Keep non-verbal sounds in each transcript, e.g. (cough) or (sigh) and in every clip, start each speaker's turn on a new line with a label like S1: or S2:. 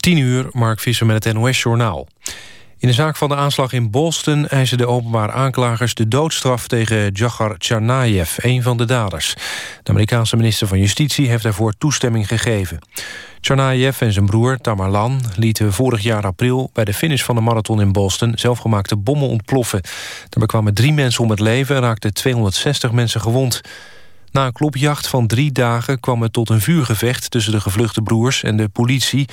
S1: 10 uur, Mark Visser met het NOS-journaal. In de zaak van de aanslag in Boston eisen de openbaar aanklagers de doodstraf tegen Djagar Tsarnaev, een van de daders. De Amerikaanse minister van Justitie heeft daarvoor toestemming gegeven. Tsarnaev en zijn broer Tamerlan lieten vorig jaar april bij de finish van de marathon in Boston zelfgemaakte bommen ontploffen. Daarbij kwamen drie mensen om het leven en raakten 260 mensen gewond. Na een klopjacht van drie dagen kwam het tot een vuurgevecht... tussen de gevluchte broers en de politie.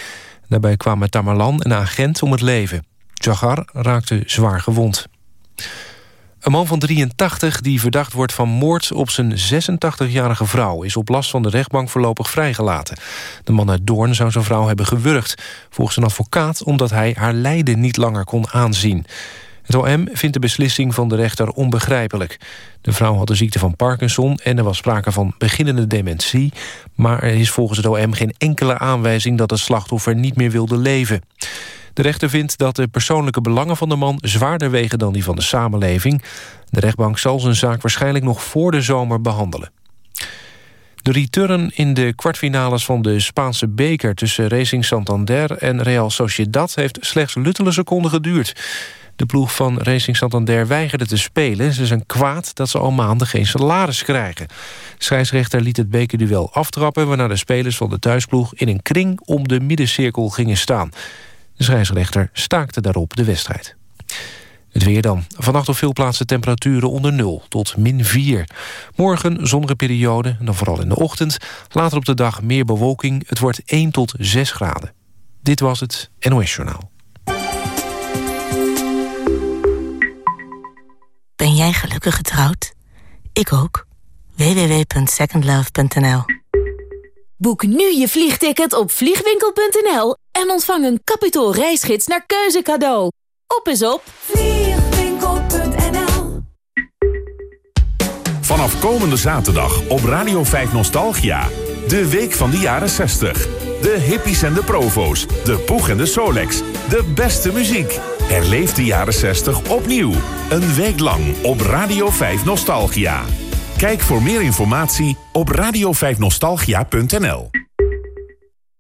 S1: Daarbij kwamen Tamerlan en een agent om het leven. Jagar raakte zwaar gewond. Een man van 83 die verdacht wordt van moord op zijn 86-jarige vrouw... is op last van de rechtbank voorlopig vrijgelaten. De man uit Doorn zou zijn vrouw hebben gewurgd... volgens een advocaat omdat hij haar lijden niet langer kon aanzien. Het OM vindt de beslissing van de rechter onbegrijpelijk. De vrouw had de ziekte van Parkinson en er was sprake van beginnende dementie... maar er is volgens het OM geen enkele aanwijzing dat het slachtoffer niet meer wilde leven. De rechter vindt dat de persoonlijke belangen van de man zwaarder wegen dan die van de samenleving. De rechtbank zal zijn zaak waarschijnlijk nog voor de zomer behandelen. De return in de kwartfinales van de Spaanse beker... tussen Racing Santander en Real Sociedad... heeft slechts luttele seconden geduurd. De ploeg van Racing Santander weigerde te spelen. Ze zijn kwaad dat ze al maanden geen salaris krijgen. scheidsrechter liet het bekerduel aftrappen... waarna de spelers van de thuisploeg in een kring om de middencirkel gingen staan. De scheidsrechter staakte daarop de wedstrijd. Het weer dan. Vannacht op veel plaatsen temperaturen onder 0 tot min 4. Morgen zonnige periode, dan vooral in de ochtend. Later op de dag meer bewolking. Het wordt 1 tot 6 graden. Dit was het NOS Journaal.
S2: Ben jij gelukkig getrouwd? Ik ook. www.secondlove.nl
S3: Boek nu je vliegticket op vliegwinkel.nl en ontvang een kapitaal reisgids naar keuze cadeau. Op is op vliegwinkel.nl
S4: Vanaf komende zaterdag op Radio 5 Nostalgia. De week van de jaren 60. De hippies en de provo's. De poeg en de Solex. De beste muziek. Herleef de jaren 60 opnieuw. Een week lang op Radio 5 Nostalgia. Kijk voor meer informatie op radio5nostalgia.nl.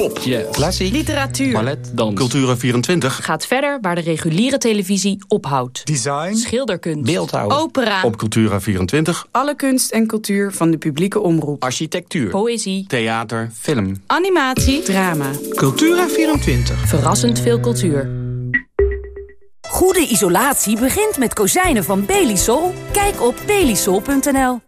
S5: Pop, klassiek,
S6: Literatuur.
S5: ballet, dans, Cultura24,
S6: Gaat verder waar de reguliere televisie ophoudt.
S5: design,
S6: Schilderkunst.
S5: beeldhouw.
S6: Opera.
S5: Op Cultura24,
S7: Alle kunst en cultuur van de publieke omroep.
S5: architectuur,
S6: Poëzie.
S5: theater, film.
S7: Animatie, drama.
S5: Cultura24.
S6: Verrassend veel cultuur.
S3: Goede isolatie begint met kozijnen van Belisol. Kijk op belisol.nl.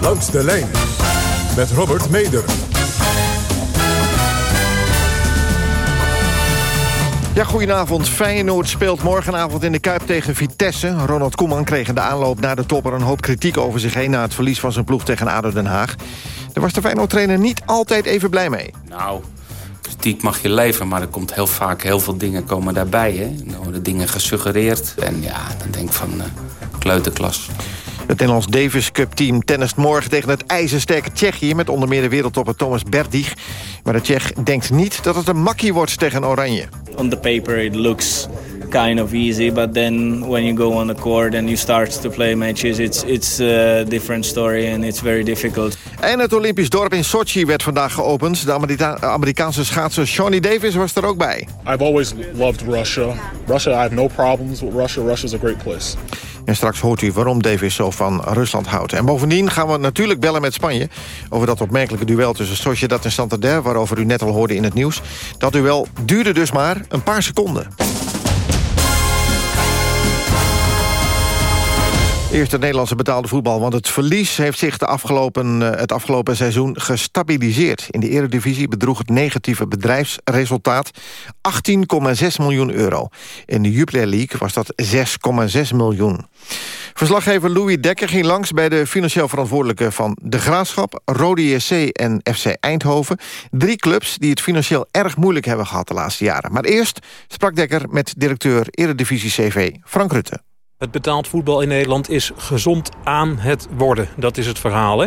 S8: Langs de lijn met Robert Meder.
S9: Ja, goedenavond. Feyenoord speelt morgenavond in de Kuip tegen Vitesse. Ronald Koeman kreeg in de aanloop naar de topper... een hoop kritiek over zich heen na het verlies van zijn ploeg tegen ADO Den Haag. Daar was de Feyenoord-trainer niet altijd even blij mee.
S10: Nou, kritiek mag je leveren, maar er komt heel vaak heel veel dingen komen daarbij. Hè? Er worden dingen gesuggereerd en ja, dan denk ik van uh, kleuterklas.
S9: Het Nederlands Davis Cup team tennist morgen tegen het ijzersterke Tsjechië... met onder meer de wereldtopper Thomas Berdych. Maar de Tsjech denkt niet dat het een makkie wordt tegen Oranje.
S11: On the paper it looks kind of easy, but then when you go on the court and you start to play matches, it's it's a different story and it's very difficult.
S9: En het Olympisch dorp in Sochi werd vandaag geopend. De Amerika Amerikaanse schaatser Shawnee Davis was er ook bij.
S12: I've always loved Russia. Russia, I have no problems with Russia. Russia's a great place.
S9: En straks hoort u waarom Davis zo van Rusland houdt. En bovendien gaan we natuurlijk bellen met Spanje... over dat opmerkelijke duel tussen Sociedad en Santander... waarover u net al hoorde in het nieuws. Dat duel duurde dus maar een paar seconden. Eerst het Nederlandse betaalde voetbal, want het verlies heeft zich de afgelopen, eh, het afgelopen seizoen gestabiliseerd. In de eredivisie bedroeg het negatieve bedrijfsresultaat 18,6 miljoen euro. In de Jupiler League was dat 6,6 miljoen. Verslaggever Louis Dekker ging langs bij de financieel verantwoordelijke van De Graafschap, Rode JC en FC Eindhoven. Drie clubs die het financieel erg moeilijk hebben gehad de laatste jaren. Maar eerst sprak Dekker met directeur Eredivisie CV Frank Rutte.
S13: Het betaald voetbal in Nederland is gezond aan het worden. Dat is het verhaal, hè?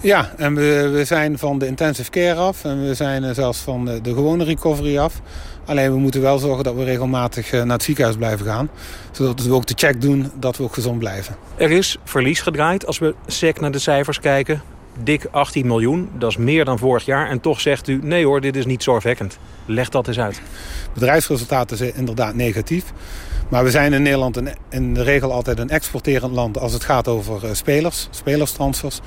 S14: Ja, en we, we zijn van de intensive care af. En we zijn eh, zelfs van de, de gewone recovery af. Alleen we moeten wel zorgen dat we regelmatig eh, naar het ziekenhuis blijven gaan. Zodat we ook de check doen dat we ook gezond blijven.
S13: Er is verlies gedraaid als we sec naar de cijfers kijken. Dik 18 miljoen, dat is meer dan vorig jaar. En toch zegt u, nee hoor, dit is niet zorgwekkend. Leg dat eens uit.
S14: Bedrijfsresultaten zijn inderdaad negatief. Maar we zijn in Nederland in de regel altijd een exporterend land als het gaat over eh, spelers, spelerstransfers.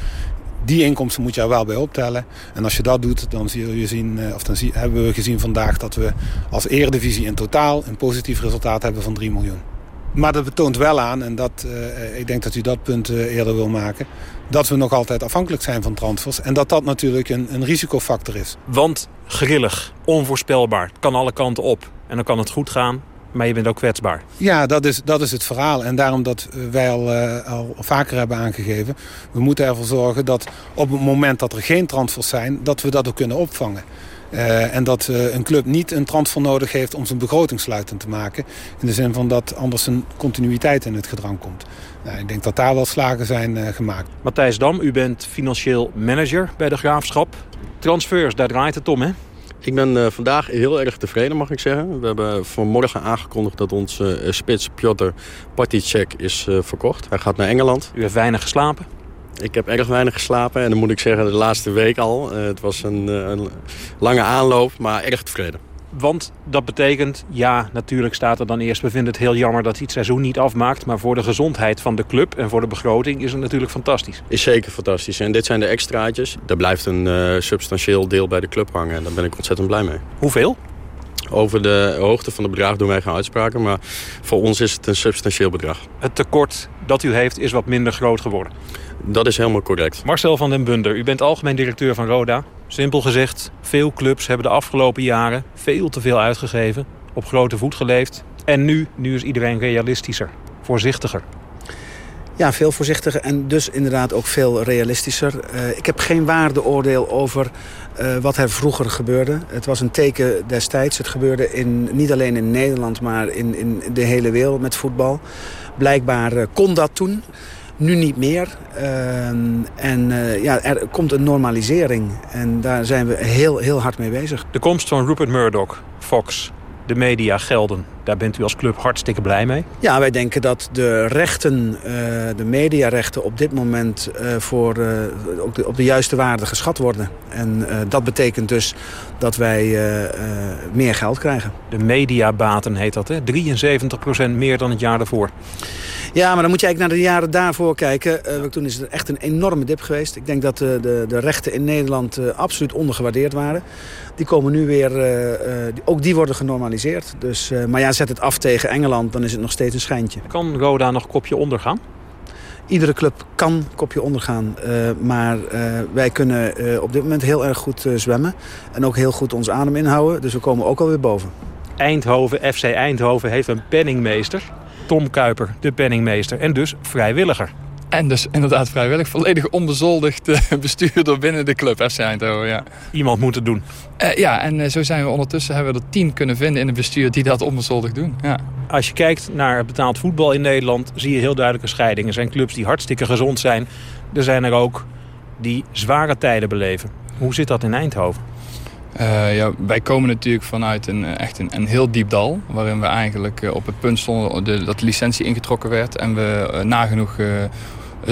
S14: Die inkomsten moet je er wel bij optellen. En als je dat doet, dan, zie je zien, eh, of dan zie, hebben we gezien vandaag dat we als eredivisie in totaal een positief resultaat hebben van 3 miljoen. Maar dat betoont wel aan, en dat, uh, ik denk dat u dat punt eerder wil maken... dat we nog altijd afhankelijk zijn van transfers. En dat dat natuurlijk een, een risicofactor is.
S13: Want grillig, onvoorspelbaar, kan alle kanten op. En dan kan het goed gaan, maar je bent ook kwetsbaar.
S14: Ja, dat is, dat is het verhaal. En daarom dat wij al, uh, al vaker hebben aangegeven... we moeten ervoor zorgen dat op het moment dat er geen transfers zijn... dat we dat ook kunnen opvangen. Uh, en dat uh, een club niet een transfer nodig heeft om zijn begroting sluitend te maken. In de zin van dat anders een continuïteit in het gedrang komt. Nou, ik denk dat daar wel slagen zijn uh, gemaakt.
S13: Matthijs Dam, u bent financieel manager bij de Graafschap. Transfers, daar draait het om hè?
S15: Ik ben uh, vandaag heel erg tevreden, mag ik zeggen. We hebben vanmorgen aangekondigd dat onze uh, spits Piotr Particek is uh, verkocht. Hij gaat naar Engeland.
S13: U heeft weinig geslapen?
S15: Ik heb erg weinig geslapen en dan moet ik zeggen de laatste week al. het was een, een lange aanloop, maar erg tevreden.
S13: Want dat betekent, ja, natuurlijk staat er dan eerst... we vinden het heel jammer dat hij het seizoen niet afmaakt... maar voor de gezondheid van de club en voor de begroting is het natuurlijk fantastisch.
S15: Is zeker fantastisch. En dit zijn de extraatjes. Daar blijft een uh, substantieel deel bij de club hangen. En daar ben ik ontzettend blij mee.
S13: Hoeveel?
S15: Over de hoogte van het bedrag doen wij geen uitspraken. Maar voor ons is het een substantieel bedrag.
S13: Het tekort dat u heeft is wat minder groot geworden.
S15: Dat is helemaal correct.
S13: Marcel van den Bunder, u bent algemeen directeur van Roda. Simpel gezegd, veel clubs hebben de afgelopen jaren veel te veel uitgegeven. Op grote voet geleefd. En nu, nu is iedereen realistischer, voorzichtiger.
S16: Ja, veel voorzichtiger en dus inderdaad ook veel realistischer. Uh, ik heb geen waardeoordeel over uh, wat er vroeger gebeurde. Het was een teken destijds. Het gebeurde in, niet alleen in Nederland, maar in, in de hele wereld met voetbal. Blijkbaar uh, kon dat toen. Nu niet meer. Uh, en uh, ja, er komt een normalisering. En daar zijn we heel, heel hard mee bezig.
S13: De komst van Rupert Murdoch, Fox, de media gelden. Daar bent u als club hartstikke blij mee?
S16: Ja, wij denken dat de rechten, uh, de mediarechten op dit moment uh, voor, uh, op, de, op de juiste waarde geschat worden. En dat betekent dus dat wij meer geld krijgen.
S13: De mediabaten heet dat, hè? 73% meer dan het jaar daarvoor.
S16: Ja, maar dan moet je eigenlijk naar de jaren daarvoor kijken. Uh, toen is er echt een enorme dip geweest. Ik denk dat de, de, de rechten in Nederland uh, absoluut ondergewaardeerd waren. Die komen nu weer, uh, ook die worden genormaliseerd. Dus, maar ja, zet het af tegen Engeland, dan is het nog steeds een schijntje.
S13: Kan Roda nog kopje ondergaan?
S16: Iedere club kan kopje ondergaan. maar wij kunnen op dit moment heel erg goed zwemmen. En ook heel goed ons adem inhouden. Dus we komen ook alweer boven.
S13: Eindhoven, FC Eindhoven heeft een penningmeester. Tom Kuiper, de penningmeester. En dus vrijwilliger.
S17: En dus inderdaad vrijwillig, volledig onbezoldigd bestuurder binnen de club FC Eindhoven. Ja.
S13: Iemand moet het doen.
S17: Uh, ja, en uh, zo zijn we ondertussen hebben we er tien kunnen vinden in het bestuur die dat onbezoldigd doen. Ja.
S13: Als je kijkt naar betaald voetbal in Nederland, zie je heel duidelijk een scheiding. Er zijn clubs die hartstikke gezond zijn. Er zijn er ook die zware tijden beleven. Hoe zit dat in Eindhoven?
S17: Uh, ja, wij komen natuurlijk vanuit een, echt een, een heel diep dal. Waarin we eigenlijk uh, op het punt stonden de, dat de licentie ingetrokken werd. En we nagenoeg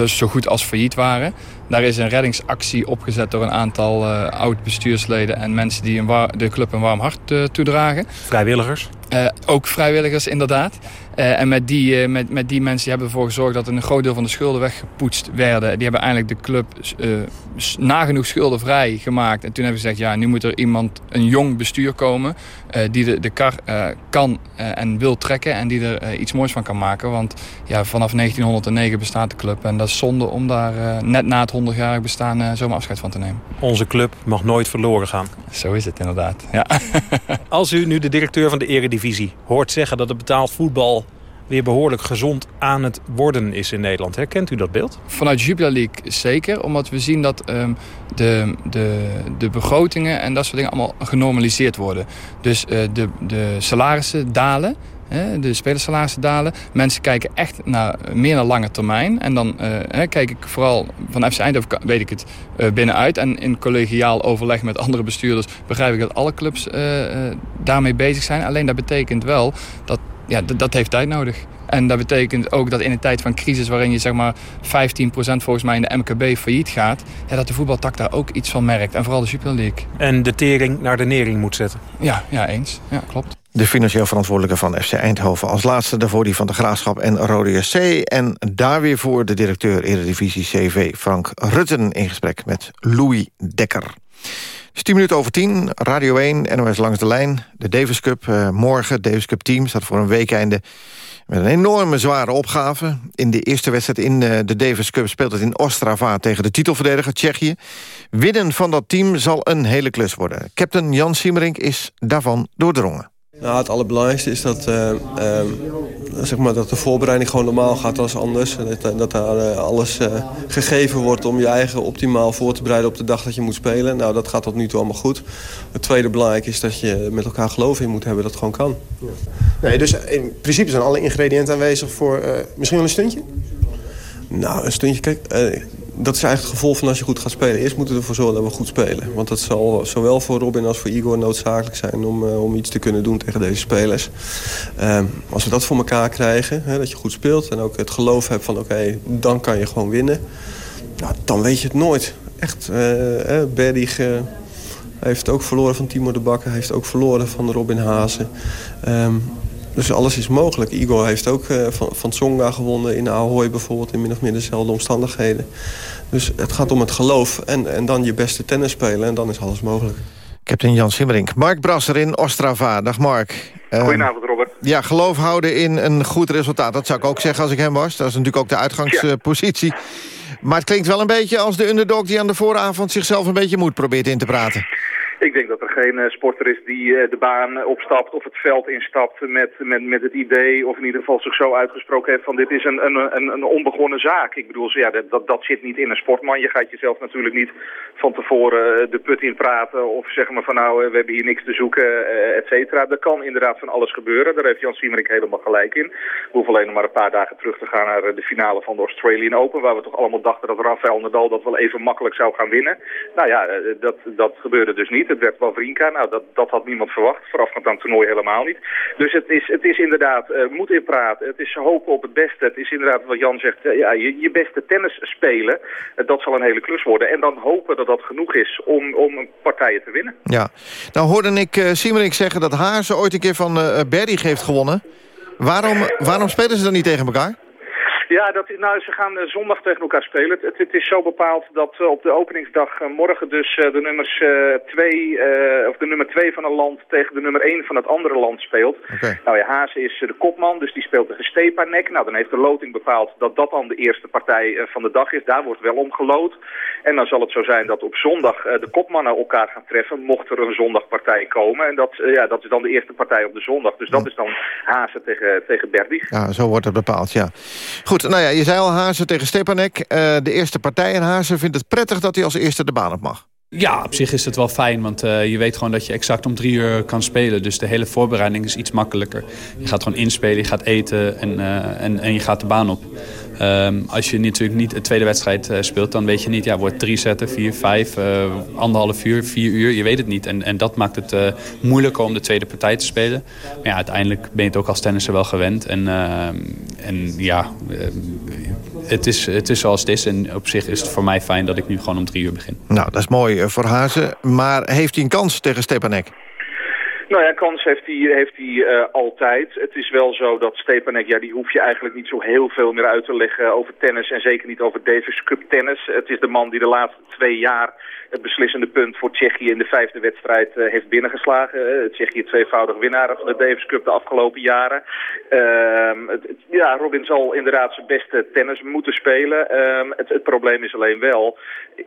S17: zo goed als failliet waren. Daar is een reddingsactie opgezet door een aantal oud-bestuursleden... en mensen die een de club een warm hart toedragen.
S13: Vrijwilligers?
S17: ook vrijwilligers, inderdaad. En met die, met, met die mensen die hebben ervoor gezorgd dat een groot deel van de schulden weggepoetst werden. Die hebben eigenlijk de club nagenoeg schuldenvrij gemaakt. En toen hebben ze gezegd, ja, nu moet er iemand, een jong bestuur komen... die de, de kar kan en wil trekken en die er iets moois van kan maken. Want ja, vanaf 1909 bestaat de club. En dat is zonde om daar net na het 100-jarig bestaan zomaar afscheid van te nemen.
S13: Onze club mag nooit verloren gaan.
S17: Zo is het inderdaad, ja. (laughs)
S13: Als u nu de directeur van de eredivisie hoort zeggen dat het betaald voetbal weer behoorlijk gezond aan het worden is in Nederland. Herkent u dat beeld?
S17: Vanuit Jupiler League zeker, omdat we zien dat um, de, de, de begrotingen en dat soort dingen allemaal genormaliseerd worden. Dus uh, de, de salarissen dalen, de spelersalarissen dalen. Mensen kijken echt naar meer naar lange termijn. En dan uh, kijk ik vooral van FC Eindhoven weet ik het uh, binnenuit. En in collegiaal overleg met andere bestuurders begrijp ik dat alle clubs uh, daarmee bezig zijn. Alleen dat betekent wel dat ja, dat heeft tijd nodig. En dat betekent ook dat in een tijd van crisis waarin je zeg maar 15% volgens mij in de MKB failliet gaat, ja, dat de voetbaltak daar ook iets van merkt. En vooral de Super League.
S13: En de tering naar de nering moet zetten.
S17: Ja, ja eens. Ja, klopt.
S9: De financieel verantwoordelijke van FC Eindhoven als laatste. Daarvoor die van de Graafschap en Rode SC. En daar weer voor de directeur Eredivisie CV Frank Rutten... in gesprek met Louis Dekker. 10 minuten over 10, Radio 1, NOS langs de lijn. De Davis Cup uh, morgen, Davis Cup team, staat voor een weekeinde... met een enorme zware opgave. In de eerste wedstrijd in uh, de Davis Cup speelt het in Ostrava... tegen de titelverdediger Tsjechië. Winnen van dat team zal een hele klus worden. Captain Jan Siemerink is daarvan doordrongen.
S18: Nou, het allerbelangrijkste is dat, uh, uh, zeg maar dat de voorbereiding gewoon normaal gaat als anders. Dat, dat daar uh, alles gegeven wordt om je eigen optimaal voor te bereiden op de dag dat je moet spelen. Nou, dat gaat tot nu toe allemaal goed. Het tweede belangrijk is dat je met elkaar geloof in moet hebben dat het gewoon kan.
S19: Ja. Nee, dus in principe zijn alle ingrediënten aanwezig voor misschien wel een stuntje?
S18: Nou, een stuntje, kijk dat is eigenlijk het gevolg van als je goed gaat spelen. Eerst moeten we ervoor zorgen dat we goed spelen. Want dat zal zowel voor Robin als voor Igor noodzakelijk zijn... om, uh, om iets te kunnen doen tegen deze spelers. Uh, als we dat voor elkaar krijgen, hè, dat je goed speelt... en ook het geloof hebt van oké, dan kan je gewoon winnen... Nou, dan weet je het nooit. Echt, uh, eh, heeft ook verloren van Timo de Bakker... heeft ook verloren van Robin Hazen... Um, dus alles is mogelijk. Igor heeft ook uh, van, van Tsonga gewonnen in Ahoy bijvoorbeeld... in min of meer dezelfde omstandigheden. Dus het gaat om het geloof en, en dan je beste tennis spelen... en dan is alles mogelijk.
S9: Captain Jan Simmerink. Mark Brasser in Ostrava. Dag Mark.
S20: Goedenavond Robert.
S9: Uh, ja, geloof houden in een goed resultaat. Dat zou ik ook zeggen als ik hem was. Dat is natuurlijk ook de uitgangspositie. Ja. Maar het klinkt wel een beetje als de underdog... die aan de vooravond zichzelf een beetje moed probeert in te praten.
S20: Ik denk dat er geen uh, sporter is die uh, de baan opstapt of het veld instapt met, met, met het idee, of in ieder geval zich zo uitgesproken heeft van dit is een, een, een, onbegonnen zaak. Ik bedoel, ja, dat, dat zit niet in een sportman. Je gaat jezelf natuurlijk niet van tevoren uh, de put in praten of zeggen maar van nou, we hebben hier niks te zoeken, et cetera. Er kan inderdaad van alles gebeuren. Daar heeft Jan Siemerik helemaal gelijk in. We hoeven alleen nog maar een paar dagen terug te gaan naar de finale van de Australian Open, waar we toch allemaal dachten dat Rafael Nadal dat wel even makkelijk zou gaan winnen. Nou ja, dat, dat gebeurde dus niet. Het werd Wawrinka. Nou, dat, dat had niemand verwacht. Voorafgaand aan het toernooi helemaal niet. Dus het is, het is inderdaad uh, moed in praten. Het is hopen op het beste. Het is inderdaad wat Jan zegt. Uh, ja, je, je beste tennis spelen. Uh, dat zal een hele klus worden. En dan hopen dat dat genoeg is om, om partijen te winnen.
S9: Ja. Nou hoorde ik uh, Siemerik zeggen dat Haarse ooit een keer van Berdig heeft gewonnen. Waarom, waarom spelen ze dan niet tegen elkaar?
S20: Ja, dat, nou, ze gaan uh, zondag tegen elkaar spelen. Het, het is zo bepaald dat uh, op de openingsdag uh, morgen dus de nummers twee, of de nummer 2 van een land tegen de nummer 1 van het andere land speelt.
S9: Okay.
S20: Nou ja, Haase is de kopman, dus die speelt tegen Stepanek. Nou, dan heeft de loting bepaald dat dat dan de eerste partij van de dag is. Daar wordt wel om geloot. En dan zal het zo zijn dat op zondag de kopmannen elkaar gaan treffen, mocht er een zondagpartij komen. En dat, ja, dat is dan de eerste partij op de zondag. Dus dat is dan Haase tegen, tegen Berdig.
S9: Ja, zo wordt het bepaald, ja. Goed, nou ja, je zei al Hazen tegen Stepanek. Uh, de eerste partij in Hazen vindt het prettig dat hij als eerste de baan op mag.
S21: Ja, op zich is het wel fijn, want uh, je weet gewoon dat je exact om drie uur kan spelen. Dus de hele voorbereiding is iets makkelijker. Je gaat gewoon inspelen, je gaat eten en, uh, en, en je gaat de baan op. Um, als je natuurlijk niet de tweede wedstrijd uh, speelt, dan weet je niet, ja, wordt drie zetten, vier, vijf, uh, anderhalf uur, vier uur, je weet het niet. En, en dat maakt het uh, moeilijker om de tweede partij te spelen. Maar ja, uiteindelijk ben je het ook als tennisser wel gewend. En, en ja, het is, het is zoals het is. En op zich is het voor mij fijn dat ik nu gewoon om drie uur begin.
S9: Nou, dat is mooi voor Hazen. Maar heeft hij een kans tegen Stepanek?
S20: Nou ja, kans heeft hij, heeft uh, altijd. Het is wel zo dat Stepanek, ja, die hoef je eigenlijk niet zo heel veel meer uit te leggen over tennis. En zeker niet over Davis Cup tennis. Het is de man die de laatste twee jaar het beslissende punt voor Tsjechië in de vijfde wedstrijd uh, heeft binnengeslagen. Uh, Tsjechië tweevoudig winnaar van de Davis Cup de afgelopen jaren. Ehm, ja, Robin zal inderdaad zijn beste tennis moeten spelen. Ehm, het, het, probleem is alleen wel,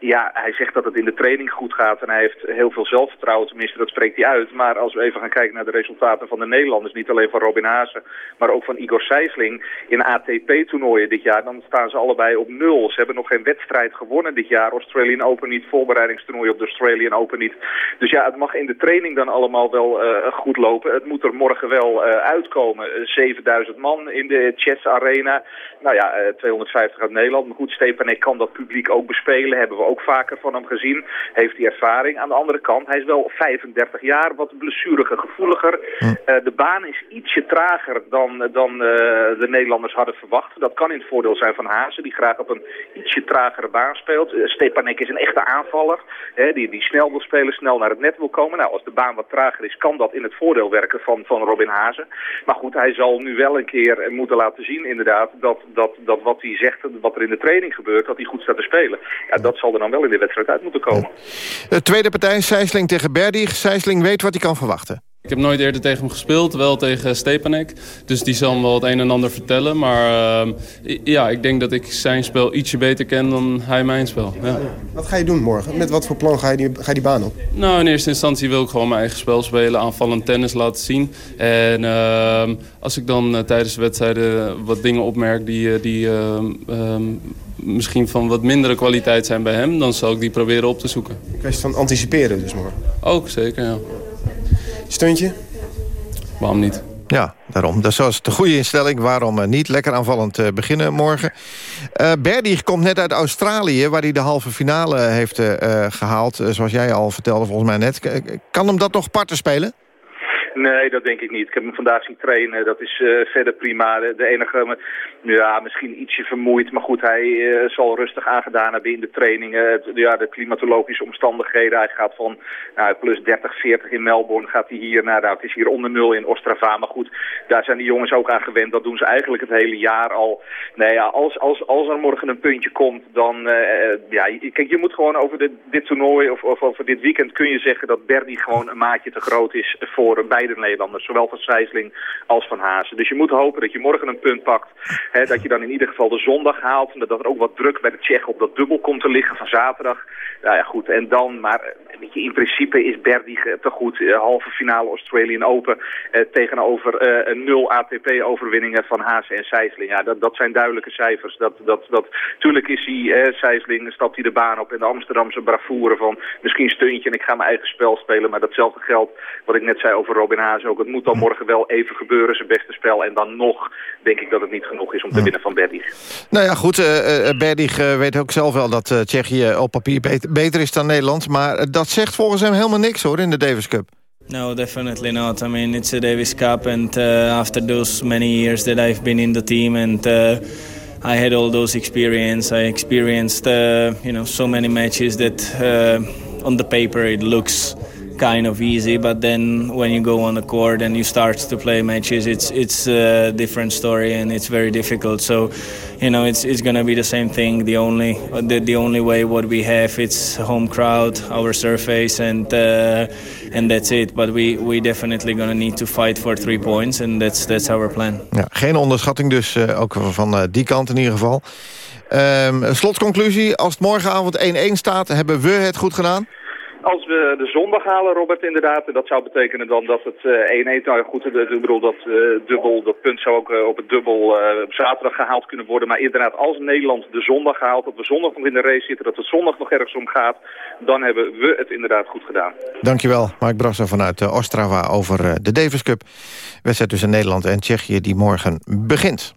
S20: ja, hij zegt dat het in de training goed gaat en hij heeft heel veel zelfvertrouwen, tenminste dat spreekt hij uit. Maar als we even gaan kijken naar de resultaten van de Nederlanders, niet alleen van Robin Haase, maar ook van Igor Sijsling in ATP-toernooien dit jaar, dan staan ze allebei op nul. Ze hebben nog geen wedstrijd gewonnen dit jaar, Australian Open niet, voorbereidingstoernooi op de Australian Open niet. Dus ja, het mag in de training dan allemaal wel uh, goed lopen. Het moet er morgen wel uh, uitkomen. 7000 man in de Chess Arena. Nou ja, 250 uit Nederland. Maar goed, Stepanek kan dat publiek ook bespelen. Hebben we ook vaker van hem gezien. Heeft hij ervaring. Aan de andere kant, hij is wel 35 jaar, wat blessuriger, gevoeliger. Uh, de baan is ietsje trager dan, dan de Nederlanders hadden verwacht. Dat kan in het voordeel zijn van Hazen, die graag op een ietsje tragere baan speelt. Stepanek is een echte aanvaller, die, die snel wil spelen, snel naar het net wil komen. Nou, als de baan wat trager is, kan dat in het voordeel werken van, van Robin Hazen. Maar goed, hij zal nu wel een keer moeten laten zien inderdaad dat, dat, dat wat hij zegt, wat er in de training gebeurt, dat hij goed staat te spelen. Ja, dat zal er dan wel in de wedstrijd uit moeten komen.
S9: De tweede partij, Sijsling tegen Berdig. Sijsling weet wat hij kan verwachten.
S22: Ik heb nooit eerder tegen hem gespeeld, wel tegen Stepanek. Dus die zal me wel het een en ander vertellen. Maar uh, ja, ik denk dat ik zijn spel ietsje beter ken dan hij mijn spel. Ja.
S19: Wat ga je doen morgen? Met wat voor plan ga je, die, ga je die baan op?
S22: Nou, in eerste instantie wil ik gewoon mijn eigen spel spelen. Aanvallend tennis laten zien. En uh, als ik dan uh, tijdens de wedstrijden wat dingen opmerk die... die misschien van wat mindere kwaliteit zijn bij hem... dan zal ik die proberen op te zoeken.
S19: Een kwestie van anticiperen dus morgen?
S22: Ook, zeker, ja.
S19: Stuntje?
S22: Waarom niet?
S9: Ja, daarom. Dat is de goede instelling. Waarom niet? Lekker aanvallend uh, beginnen morgen. Uh, Berdig komt net uit Australië... waar hij de halve finale heeft uh, gehaald. zoals jij al vertelde volgens mij net. Kan hem dat nog parten spelen?
S20: Nee, dat denk ik niet. Ik heb hem vandaag zien trainen. Dat is uh, verder prima. De, enige, ja, misschien ietsje vermoeid. Maar goed, hij uh, zal rustig aangedaan hebben in de trainingen. Ja, de klimatologische omstandigheden. Hij gaat van nou, plus 30, 40 in Melbourne. Gaat hij hier naar, nou, het is hier onder nul in Ostrava. Maar goed, daar zijn die jongens ook aan gewend. Dat doen ze eigenlijk het hele jaar al. Nee, ja, als, als, als er morgen een puntje komt, dan... Ja, kijk, je moet gewoon over de, dit toernooi of, of over dit weekend kun je zeggen dat Berdy gewoon een maatje te groot is voor beide de Nederlanders. Zowel van Sijsling als van Hazen. Dus je moet hopen dat je morgen een punt pakt. Hè, dat je dan in ieder geval de zondag haalt. En dat er ook wat druk bij de Tsjechen op dat dubbel komt te liggen van zaterdag. Nou ja, goed. En dan, maar weet je, in principe is Berdy te goed. Uh, halve finale Australian Open uh, tegenover een nul ATP-overwinningen van Hazen en Sijsling. Ja, dat, dat zijn duidelijke cijfers. Dat, dat, dat, tuurlijk is hij, Sijsling, stapt hij de baan op in de Amsterdamse bravoure van misschien stuntje en ik ga mijn eigen spel spelen. Maar datzelfde geldt wat ik net zei over Robin Haas ook. Het moet dan morgen wel even gebeuren, zijn beste spel. En dan nog denk ik dat het niet genoeg is om te winnen van Berdig.
S9: Nou ja, goed. Uh, Berdig weet ook zelf wel dat Tsjechië op papier beter, beter is dan Nederland. Maar dat zegt volgens hem helemaal niks hoor in de Davis Cup.
S11: No, definitely not. I mean, it's a Davis Cup, and uh, after those many years that I've been in the team, and uh, I had all those experience. I experienced, uh, you know, so many matches that uh, on the paper it looks kind of easy, but then when you go on the court and you start to play matches, it's it's a different story and it's very difficult. So, you know, it's it's gonna be the same thing. The only the, the only way what we have it's home crowd, our surface, and uh, and that's it. But we we definitely gonna need to fight for three points, and that's that's our plan.
S9: Ja, geen onderschatting dus, uh, ook van uh, die kant in ieder geval. Um, slotconclusie, als het morgenavond 1-1 staat, hebben we het goed gedaan?
S20: Als we de zondag halen, Robert, inderdaad, dat zou betekenen dan dat het 1-1, uh, nou goed, ik bedoel, dat, uh, dubbel, dat punt zou ook uh, op het dubbel op zaterdag gehaald kunnen worden. Maar inderdaad, als Nederland de zondag haalt, dat we zondag nog in de race zitten, dat het zondag nog ergens om gaat, dan hebben we het inderdaad goed gedaan.
S9: Dankjewel, Mark Brasser vanuit Ostrava over de Davis Cup. Wedstrijd tussen Nederland en Tsjechië die morgen begint.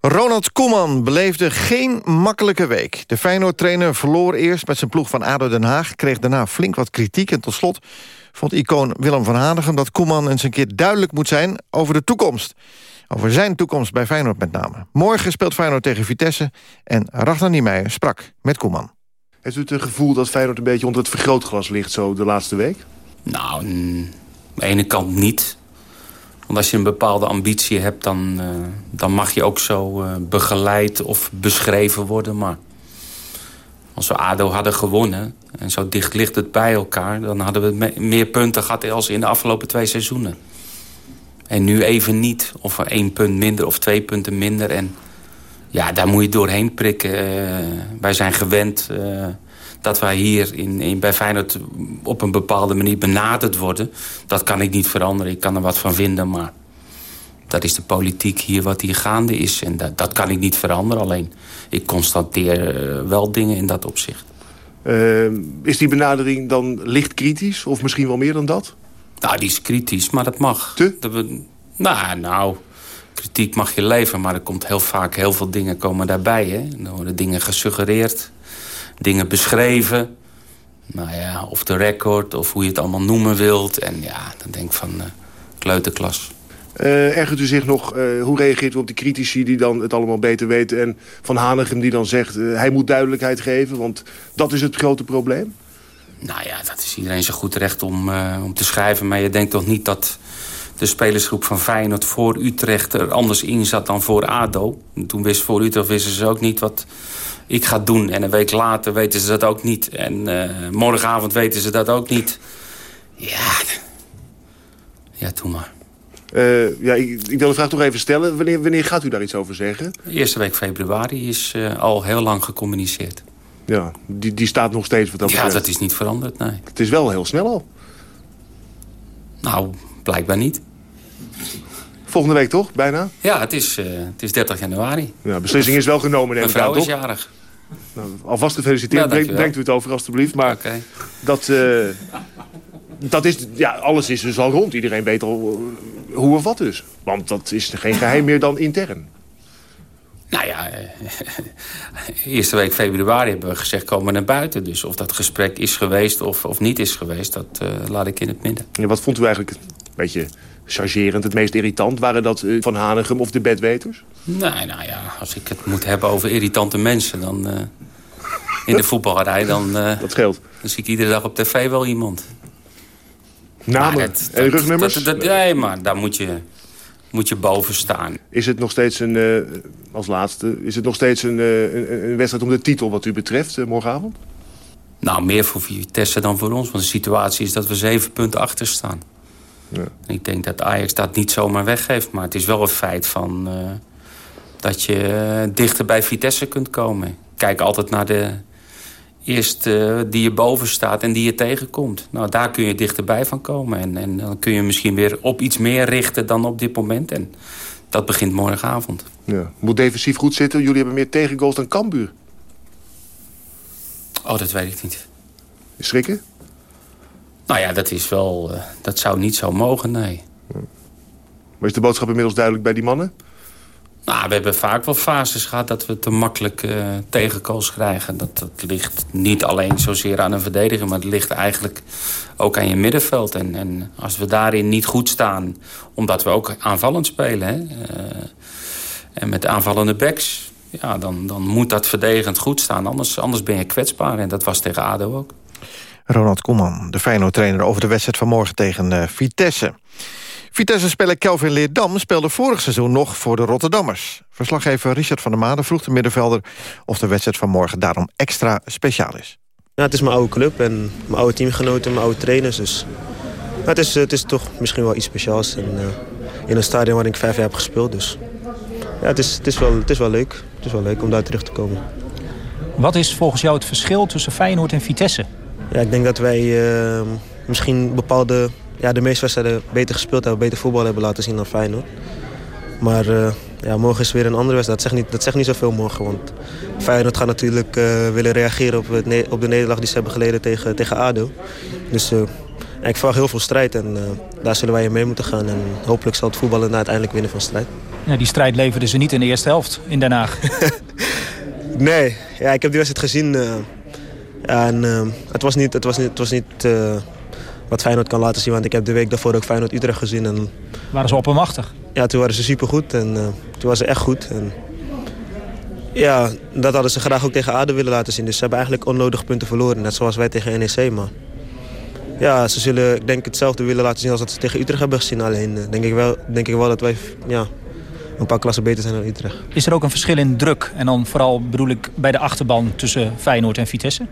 S9: Ronald Koeman beleefde geen makkelijke week. De Feyenoord-trainer verloor eerst met zijn ploeg van ADO Den Haag... kreeg daarna flink wat kritiek en tot slot vond icoon Willem van Hanegem... dat Koeman eens een keer duidelijk moet zijn over de toekomst. Over zijn toekomst bij Feyenoord met name. Morgen speelt Feyenoord tegen Vitesse en Ragnar Niemeyer sprak met Koeman.
S23: Heeft u het gevoel dat Feyenoord een beetje onder het vergrootglas ligt zo de laatste week?
S10: Nou, de ene kant niet. Want als je een bepaalde ambitie hebt, dan, uh, dan mag je ook zo uh, begeleid of beschreven worden. Maar als we ADO hadden gewonnen, en zo dicht ligt het bij elkaar... dan hadden we me meer punten gehad als in de afgelopen twee seizoenen. En nu even niet. Of één punt minder of twee punten minder. En ja, daar moet je doorheen prikken. Uh, wij zijn gewend dat wij hier in, in, bij Feyenoord op een bepaalde manier benaderd worden. Dat kan ik niet veranderen. Ik kan er wat van vinden, maar dat is de politiek hier wat hier gaande is. En dat, dat kan ik niet veranderen. Alleen, ik constateer uh, wel dingen in dat opzicht.
S24: is die benadering dan licht kritisch? Of misschien wel meer dan dat?
S10: Nou, die is kritisch, maar dat mag.
S24: Te?
S10: Dat we, nou, nou, kritiek mag je leveren, maar er komt heel vaak heel veel dingen komen daarbij. Hè? Er worden dingen gesuggereerd, dingen beschreven. Nou ja, of de record, of hoe je het allemaal noemen wilt. En ja, dan denk ik van uh, kleuterklas.
S24: Uh, ergert u zich nog, uh, hoe reageert u op de critici die dan het allemaal beter weten... en Van Hanegem die dan zegt, uh, hij moet duidelijkheid geven... want dat is het grote probleem?
S10: Nou ja, dat is iedereen zo goed recht om, om te schrijven. Maar je denkt toch niet dat de spelersgroep van Feyenoord voor Utrecht er anders in zat dan voor ADO. En toen wist voor Utrecht wisten ze ook niet wat ik ga doen. En een week later weten ze dat ook niet. En uh, morgenavond weten ze dat ook niet. Ja, ja doe maar.
S24: Uh, ja, ik, ik, wil de vraag toch even stellen. Wanneer, wanneer gaat u daar iets over zeggen?
S10: De eerste week februari is uh, al heel lang gecommuniceerd.
S24: Ja, die, die staat nog steeds wat dat
S10: Ja, dat is niet veranderd, nee.
S24: Het is wel heel snel al.
S10: Nou, blijkbaar niet.
S24: Volgende week toch, bijna?
S10: Ja, het is, uh, het is 30 januari.
S24: Ja, beslissing is wel genomen, neem
S10: Mijn vrouw
S24: aan,
S10: is
S24: toch?
S10: jarig.
S24: Nou, alvast gefeliciteerd.
S10: Ja,
S24: Brengt, brengt u het over, alstublieft. Maar
S10: okay.
S24: dat, uh, dat is... Ja, alles is dus al rond. Iedereen weet al hoe of wat dus. Want dat is geen geheim meer dan intern.
S10: Nou ja, (laughs) eerste week februari hebben we gezegd komen we naar buiten. Dus of dat gesprek is geweest of, of niet is geweest, dat uh, laat ik in het midden.
S24: Ja, wat vond u eigenlijk een beetje chargerend, het meest irritant? Waren dat uh, Van Hanegem of de bedweters?
S10: Nee, nou ja, als ik het moet hebben over irritante mensen... dan uh, in de voetballerij, dan,
S24: dat scheelt.
S10: dan zie ik iedere dag op tv wel iemand.
S24: Namen dat, en rugnummers?
S10: Dat, dat, nee, maar daar moet je moet je boven staan.
S24: Is het nog steeds een, uh, als laatste, is het nog steeds een, een, een, wedstrijd om de titel wat u betreft morgenavond?
S10: Nou, meer voor Vitesse dan voor ons. Want de situatie is dat we zeven punten achter staan. Ik denk dat Ajax dat niet zomaar weggeeft. Maar het is wel een feit van dat je dichter bij Vitesse kunt komen. Kijk altijd naar de eerste die je boven staat en die je tegenkomt. Nou, daar kun je dichterbij van komen. En, en dan kun je misschien weer op iets meer richten dan op dit moment. En dat begint morgenavond.
S24: Ja. Moet defensief goed zitten? Jullie hebben meer tegengoals dan Cambuur.
S10: Oh, dat weet ik niet.
S24: Schrikken?
S10: Nou ja, dat is wel... Uh, dat zou niet zo mogen, nee.
S24: Ja. Maar is de boodschap inmiddels duidelijk bij die mannen?
S10: Nou, we hebben vaak wel fases gehad dat we te makkelijk uh, krijgen. Dat, dat ligt niet alleen zozeer aan een verdediger... maar het ligt eigenlijk ook aan je middenveld. En, en als we daarin niet goed staan, omdat we ook aanvallend spelen... Hè, uh, en met aanvallende backs, ja, dan, dan moet dat verdedigend goed staan. Anders, anders ben je kwetsbaar en dat was tegen ADO ook.
S9: Ronald Koeman, de Feyenoord-trainer over de wedstrijd van morgen tegen uh, Vitesse. Vitesse-speler Kelvin Leerdam speelde vorig seizoen nog voor de Rotterdammers. Verslaggever Richard van der Maden vroeg de middenvelder... of de wedstrijd van morgen daarom extra speciaal is.
S23: Ja, het is mijn oude club en mijn oude teamgenoten, mijn oude trainers. Dus ja, het, is, het is toch misschien wel iets speciaals. En, uh, in een stadion waar ik vijf jaar heb gespeeld. Dus ja, het is, het, is wel, het is wel leuk. Het is wel leuk om daar terug te komen.
S25: Wat is volgens jou het verschil tussen Feyenoord en Vitesse?
S23: Ja, ik denk dat wij uh, misschien bepaalde ja, de meeste wedstrijden beter gespeeld hebben, beter voetbal hebben laten zien dan Feyenoord. Maar uh, ja, morgen is weer een andere wedstrijd. Dat zegt niet, dat zegt niet zoveel morgen. Want Feyenoord gaat natuurlijk uh, willen reageren op, het op de nederlaag die ze hebben geleden tegen, tegen ADO. Dus uh, ik verwacht heel veel strijd en daar zullen wij in mee moeten gaan. En hopelijk zal het voetballen uiteindelijk winnen van strijd.
S25: Ja, die strijd leverden ze niet in de eerste helft in Den Haag. (laughs)
S23: nee, ja, ik heb die wedstrijd gezien. En, het was niet... Het was niet, het was niet wat Feyenoord kan laten zien. Want ik heb de week daarvoor ook Feyenoord-Utrecht gezien. En...
S25: Waren ze oppermachtig?
S23: Ja, toen waren ze supergoed. En uh, toen waren ze echt goed. En... Ja, dat hadden ze graag ook tegen ADO willen laten zien. Dus ze hebben eigenlijk onnodig punten verloren. Net zoals wij tegen NEC. Maar ja, ze zullen ik denk hetzelfde willen laten zien als dat ze tegen Utrecht hebben gezien. Alleen denk, ik wel, denk ik wel dat wij ja, een paar klassen beter zijn dan Utrecht.
S25: Is er ook een verschil in druk? En dan vooral bedoel ik bij de achterban tussen Feyenoord en Vitesse?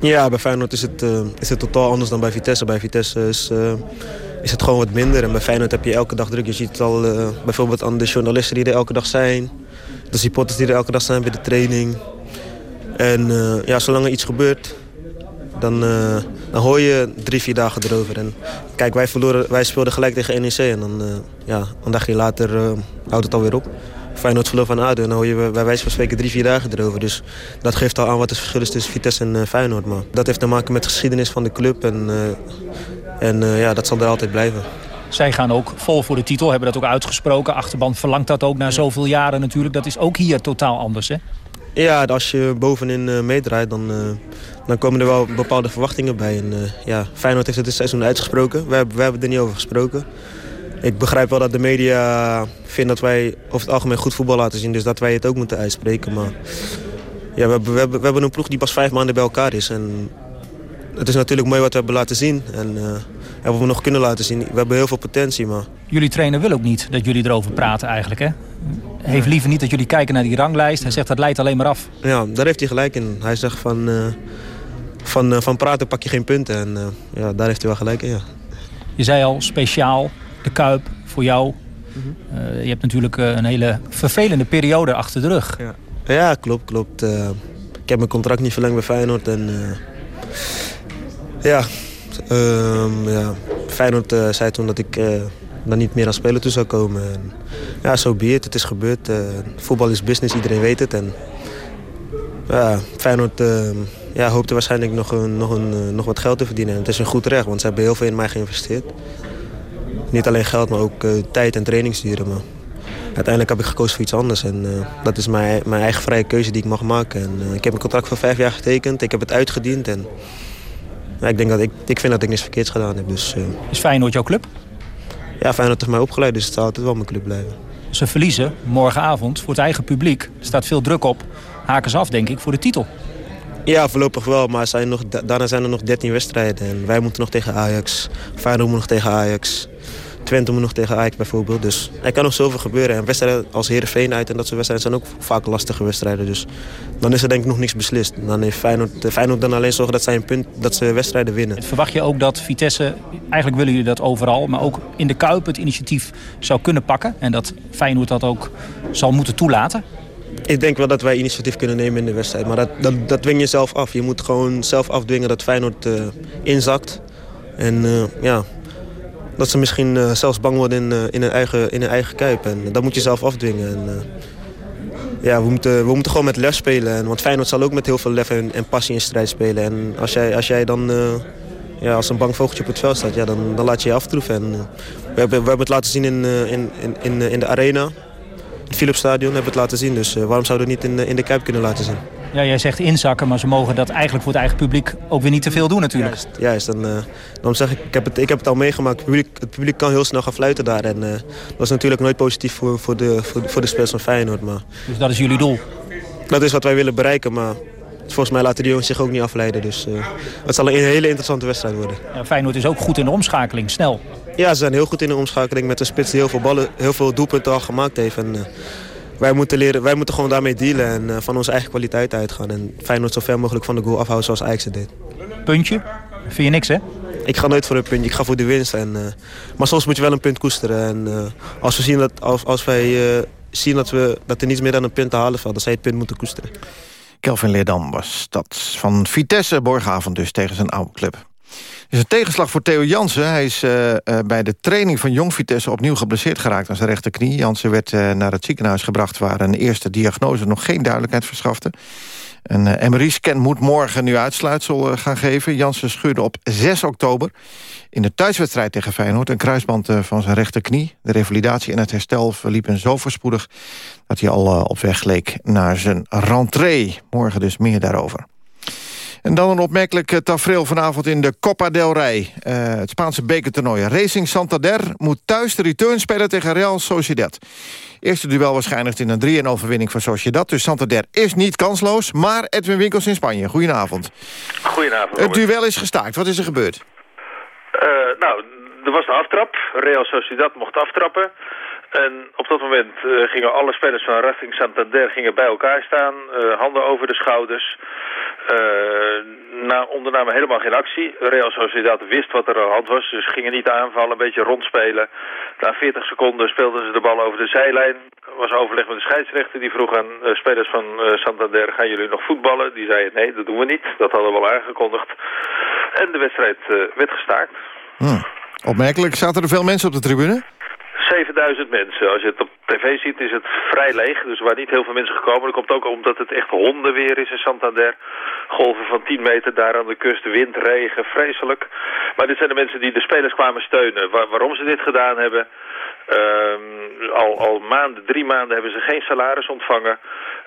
S23: Ja, bij Feyenoord is het, uh, is het totaal anders dan bij Vitesse. Bij Vitesse is, uh, is het gewoon wat minder. En bij Feyenoord heb je elke dag druk. Je ziet het al uh, bijvoorbeeld aan de journalisten die er elke dag zijn. De supporters die er elke dag zijn bij de training. En ja, zolang er iets gebeurt, dan, dan hoor je drie, vier dagen erover. En kijk, wij, verloren, wij speelden gelijk tegen NEC. En dan, ja, een dagje later houdt het alweer op. Feyenoord verloor van ADO. En dan hoor je bij wijze van spreken drie, vier dagen erover. Dus dat geeft al aan wat het verschil is tussen Vitesse en uh, Feyenoord. Maar dat heeft te maken met de geschiedenis van de club. En, uh, en uh, ja, dat zal er altijd blijven.
S25: Zij gaan ook vol voor de titel, hebben dat ook uitgesproken. Achterban verlangt dat ook na zoveel jaren natuurlijk. Dat is ook hier totaal anders, hè?
S23: Ja, als je bovenin meedraait, dan, dan komen er wel bepaalde verwachtingen bij. En, ja, Feyenoord heeft het dit seizoen uitgesproken. Wij, wij hebben er niet over gesproken. Ik begrijp wel dat de media vindt dat wij over het algemeen goed voetbal laten zien. Dus dat wij het ook moeten uitspreken. Maar ja, we, hebben, we, hebben, we hebben een ploeg die pas vijf maanden bij elkaar is. En het is natuurlijk mooi wat we hebben laten zien. En uh, hebben we nog kunnen laten zien. We hebben heel veel potentie. Maar...
S25: Jullie trainer wil ook niet dat jullie erover praten eigenlijk, hè? Heeft liever niet dat jullie kijken naar die ranglijst. Hij zegt dat leidt alleen maar af.
S23: Ja, daar heeft hij gelijk in. Hij zegt van, uh, van, uh, van praten pak je geen punten. En ja, daar heeft hij wel gelijk in, ja.
S25: Je zei al, speciaal de Kuip voor jou. Uh, je hebt natuurlijk uh, een hele vervelende periode achter de rug.
S23: Ja, ja klopt, klopt. Uh, ik heb mijn contract niet verlengd bij Feyenoord. En, ja, ja, Feyenoord zei toen dat ik dan niet meer aan spelen toe zou komen. En, ja, zo so be it. Het is gebeurd. voetbal is business, iedereen weet het. En, ja, Feyenoord ja, hoopte waarschijnlijk nog, een, nog, een, nog wat geld te verdienen. En het is een goed recht, want ze hebben heel veel in mij geïnvesteerd. Niet alleen geld, maar ook uh, tijd en trainingsuren. Maar uiteindelijk heb ik gekozen voor iets anders. En uh, dat is mijn, mijn eigen vrije keuze die ik mag maken. En, uh, ik heb een contract voor vijf jaar getekend. Ik heb het uitgediend. En ik, denk dat ik, ik vind dat ik niks verkeerds gedaan heb. Dus,
S25: is Feyenoord jouw club?
S23: Ja, Feyenoord heeft mij opgeleid, dus het zal altijd wel mijn club blijven.
S25: Ze verliezen morgenavond voor het eigen publiek. Er staat veel druk op. Haken ze af, denk ik, voor de titel.
S23: Ja, voorlopig wel. Maar zijn nog, daarna zijn er nog 13 wedstrijden. En wij moeten nog tegen Ajax. Feyenoord moet nog tegen Ajax. Twente moet nog tegen Ajax bijvoorbeeld. Dus er kan nog zoveel gebeuren. En wedstrijden als Heerenveen uit en dat soort wedstrijden zijn ook vaak lastige wedstrijden. Dus dan is er denk ik nog niks beslist. Dan heeft Feyenoord, Feyenoord dan alleen zorgen dat zij een punt, dat ze wedstrijden winnen.
S25: Verwacht je ook dat Vitesse, eigenlijk willen jullie dat overal, maar ook in de Kuip het initiatief zou kunnen pakken. En dat Feyenoord dat ook zal moeten toelaten?
S23: Ik denk wel dat wij initiatief kunnen nemen in de wedstrijd. Maar dat, dat, dwing je zelf af. Je moet gewoon zelf afdwingen dat Feyenoord uh, inzakt. En uh, ja, dat ze misschien uh, zelfs bang worden in, in, hun eigen, in hun eigen kuip. En dat moet je zelf afdwingen. En, ja, we moeten, we moeten gewoon met lef spelen. En, want Feyenoord zal ook met heel veel lef en, en passie in strijd spelen. En als jij, als jij dan ja, als een bang vogeltje op het veld staat, ja, dan, dan laat je je aftroeven. En, we, hebben, we hebben het laten zien in, in, in, in de arena. Het Philipsstadion hebben we het laten zien. Dus waarom zouden we het niet in, in de Kuip kunnen laten zien?
S25: Ja, jij zegt inzakken, maar ze mogen dat eigenlijk voor het eigen publiek ook weer niet te veel doen natuurlijk.
S23: Juist, juist dan, uh, dan zeg ik, ik heb, het, ik heb het al meegemaakt. Het publiek, het publiek kan heel snel gaan fluiten daar. En uh, dat is natuurlijk nooit positief voor, voor, de, voor, de, voor de spelers van Feyenoord. Maar...
S25: Dus dat is jullie doel?
S23: Dat is wat wij willen bereiken, maar volgens mij laten die jongens zich ook niet afleiden. Dus uh, het zal een hele interessante wedstrijd worden.
S25: Ja, Feyenoord is ook goed in de omschakeling, snel.
S23: Ja, ze zijn heel goed in de omschakeling met een spits die heel veel, ballen, heel veel doelpunten al gemaakt heeft. En, wij moeten, leren, wij moeten gewoon daarmee dealen en uh, van onze eigen kwaliteit uitgaan. En Feyenoord zo ver mogelijk van de goal afhouden zoals Ajax het deed.
S25: Puntje? Vind je niks, hè?
S23: Ik ga nooit voor een puntje, ik ga voor de winst. En, uh, maar soms moet je wel een punt koesteren. En, uh, als, we zien dat, als, als wij zien dat, we, dat er niets meer dan een punt te halen valt... dan zou je het punt moeten koesteren.
S9: Kelvin Leerdam was dat van Vitesse, morgenavond dus tegen zijn oude club is een tegenslag voor Theo Jansen. Hij is uh, uh, bij de training van Jong Vitesse opnieuw geblesseerd geraakt aan zijn rechterknie. Jansen werd uh, naar het ziekenhuis gebracht waar een eerste diagnose nog geen duidelijkheid verschafte. Een MRI-scan moet morgen nu uitsluitsel gaan geven. Jansen scheurde op 6 oktober in de thuiswedstrijd tegen Feyenoord... een kruisband van zijn rechterknie. De revalidatie en het herstel verliepen zo voorspoedig... dat hij al op weg leek naar zijn rentree. Morgen dus meer daarover. En dan een opmerkelijk eh, tafereel vanavond in de Copa del Rey. Uh, het Spaanse bekertoernooi. Racing Santander moet thuis de return spelen tegen Real Sociedad. Eerste duel waarschijnlijk in een 3-1 overwinning van Sociedad. Dus Santander is niet kansloos. Maar Edwin Winkels in Spanje. Goedenavond.
S26: Goedenavond.
S9: Het duel is gestaakt. Wat is er gebeurd?
S26: Uh, nou, er was de aftrap. Real Sociedad mocht aftrappen. En op dat moment uh, gingen alle spelers van Racing Santander gingen bij elkaar staan. Uh, handen over de schouders. Uh, nou, ondernamen helemaal geen actie. Real Sociedad wist wat er aan de hand was. Dus gingen niet aanvallen, een beetje rondspelen. Na 40 seconden speelden ze de bal over de zijlijn. Was overleg met de scheidsrechter. Die vroeg aan spelers van Santander, gaan jullie nog voetballen? Die zeiden, nee, dat doen we niet. Dat hadden we al aangekondigd. En de wedstrijd werd gestaakt.
S9: Hmm. Opmerkelijk. Zaten er veel mensen op de tribune?
S26: 7000 mensen. Als je het op tv ziet is het vrij leeg. Dus waren niet heel veel mensen gekomen. Dat komt ook omdat het echt hondenweer is in Santander. Golven van 10 meter daar aan de kust. Wind, regen, vreselijk. Maar dit zijn de mensen die de spelers kwamen steunen. waarom ze dit gedaan hebben... Um, al, al maanden, drie maanden hebben ze geen salaris ontvangen.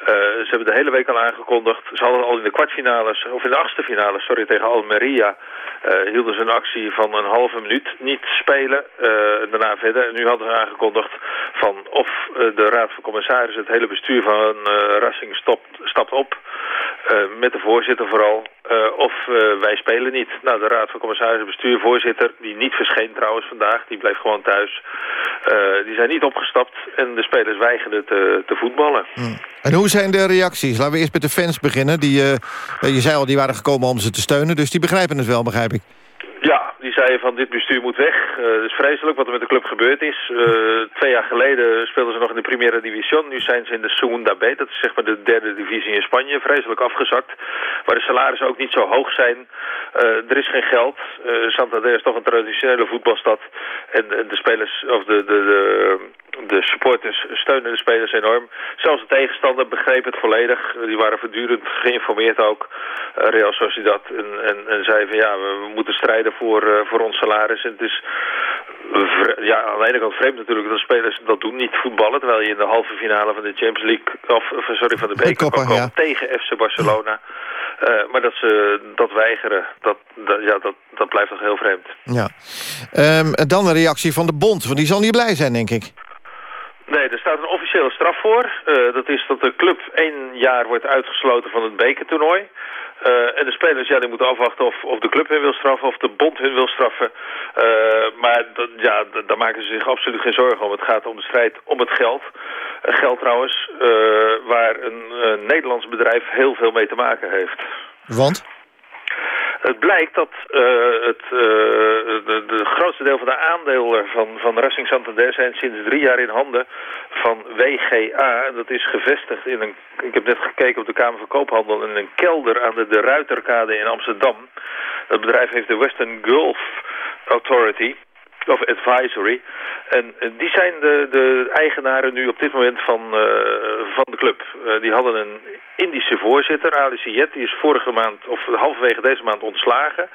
S26: Uh, ze hebben de hele week al aangekondigd. Ze hadden al in de kwartfinales, of in de achtste finale, sorry, tegen Almeria... Uh, hielden ze een actie van een halve minuut niet spelen. Uh, daarna verder. En nu hadden ze aangekondigd van of de Raad van Commissarissen... het hele bestuur van Racing stopt, stapt op. met de voorzitter vooral. of wij spelen niet. Nou, de Raad van Commissarissen, bestuur, voorzitter... die niet verscheen trouwens vandaag, die bleef gewoon thuis... Die zijn niet opgestapt en de spelers weigerden te, te voetballen.
S9: Hmm. En hoe zijn de reacties? Laten we eerst met de fans beginnen. Die, je zei al, die waren gekomen om ze te steunen, dus die begrijpen het wel, begrijp ik.
S26: Ja, zeiden van dit bestuur moet weg. Het is vreselijk wat er met de club gebeurd is. Uh, twee jaar geleden speelden ze nog in de Primera División. Nu zijn ze in de Segunda B, dat is zeg maar de derde divisie in Spanje. Vreselijk afgezakt. Waar de salarissen ook niet zo hoog zijn. Uh, er is geen geld. Santander is toch een traditionele voetbalstad. En, de spelers, of de, de, de, de supporters steunen de spelers enorm. Zelfs de tegenstander begreep het volledig. Die waren voortdurend geïnformeerd ook. Real Sociedad. En, en, en zei van ja, we, moeten strijden voor, voor ons salaris. En het is ja, aan de ene kant vreemd natuurlijk dat spelers dat doen, niet voetballen. Terwijl je in de halve finale van de Champions League, of, of sorry, van de beker kan komen ja. tegen FC Barcelona. Uh, maar dat ze dat weigeren, dat, dat, ja, dat, dat blijft toch heel vreemd.
S9: Ja. Um, dan een reactie van de bond, want die zal niet blij zijn, denk ik.
S26: Nee, er staat een officiële straf voor. Uh, dat is dat de club één jaar wordt uitgesloten van het bekertoernooi. Uh, en de spelers ja, die moeten afwachten of, of de club hun wil straffen of de bond hun wil straffen. Uh, maar ja, daar maken ze zich absoluut geen zorgen om. Het gaat om de strijd om het geld. Uh, geld trouwens waar een Nederlands bedrijf heel veel mee te maken heeft.
S9: Want?
S26: Het blijkt dat uh, het uh, de, de, grootste deel van de aandelen van, van Racing Santander zijn sinds drie jaar in handen van WGA. Dat is gevestigd in een, ik heb net gekeken op de Kamer van Koophandel, in een kelder aan de, de Ruiterkade in Amsterdam. Dat bedrijf heeft de Western Gulf Authority of advisory. En die zijn de, de eigenaren nu op dit moment van, uh, van de club. Uh, die hadden een Indische voorzitter, Ali Siyet. Die is vorige maand, of halverwege deze maand ontslagen.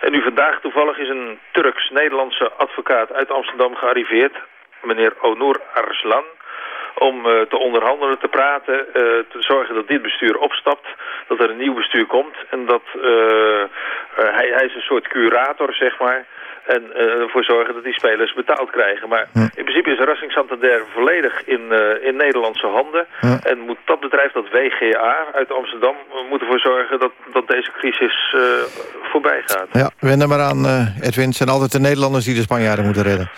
S26: En nu vandaag toevallig is een Turks-Nederlandse advocaat uit Amsterdam gearriveerd. Meneer Onur Arslan om uh, te onderhandelen, te praten, uh, te zorgen dat dit bestuur opstapt, dat er een nieuw bestuur komt en dat uh, hij, hij is een soort curator, zeg maar, en uh, ervoor zorgen dat die spelers betaald krijgen. Maar in principe is Racing Santander volledig in, uh, in Nederlandse handen. En moet dat bedrijf, dat WGA uit Amsterdam, uh, moet ervoor zorgen dat, dat deze crisis voorbij gaat.
S9: Ja, wend er maar aan, Edwin. Het zijn altijd de Nederlanders die de Spanjaarden moeten redden.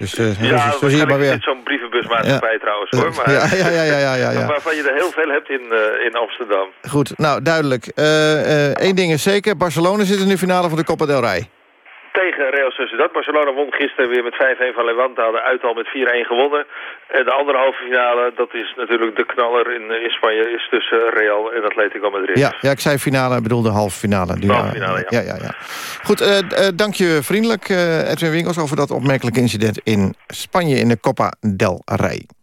S9: Dus, uh,
S26: ja, zo zie je maar weer. zo'n brievenbusmaatschappij ja. trouwens hoor. Maar,
S9: ja, ja, ja, ja, ja, ja, (laughs)
S26: Waarvan je er heel veel hebt in, uh, in Amsterdam.
S9: Goed, nou duidelijk. Eén ding is zeker, Barcelona zit in de finale van de Copa del Rey
S26: tegen Real Sociedad. Barcelona won gisteren weer met 5-1 van Levante. Hadden uit al met 4-1 gewonnen. En de andere halve finale, dat is natuurlijk de knaller in, in Spanje... is tussen Real en Atletico Madrid.
S9: Ja, ja ik zei finale, ik bedoel de halve finale.
S26: Halve finale, ja.
S9: ja, ja, ja. Goed, uh, uh, dank je vriendelijk, uh, Edwin Winkels... over dat opmerkelijke incident in Spanje in de Copa del Rey.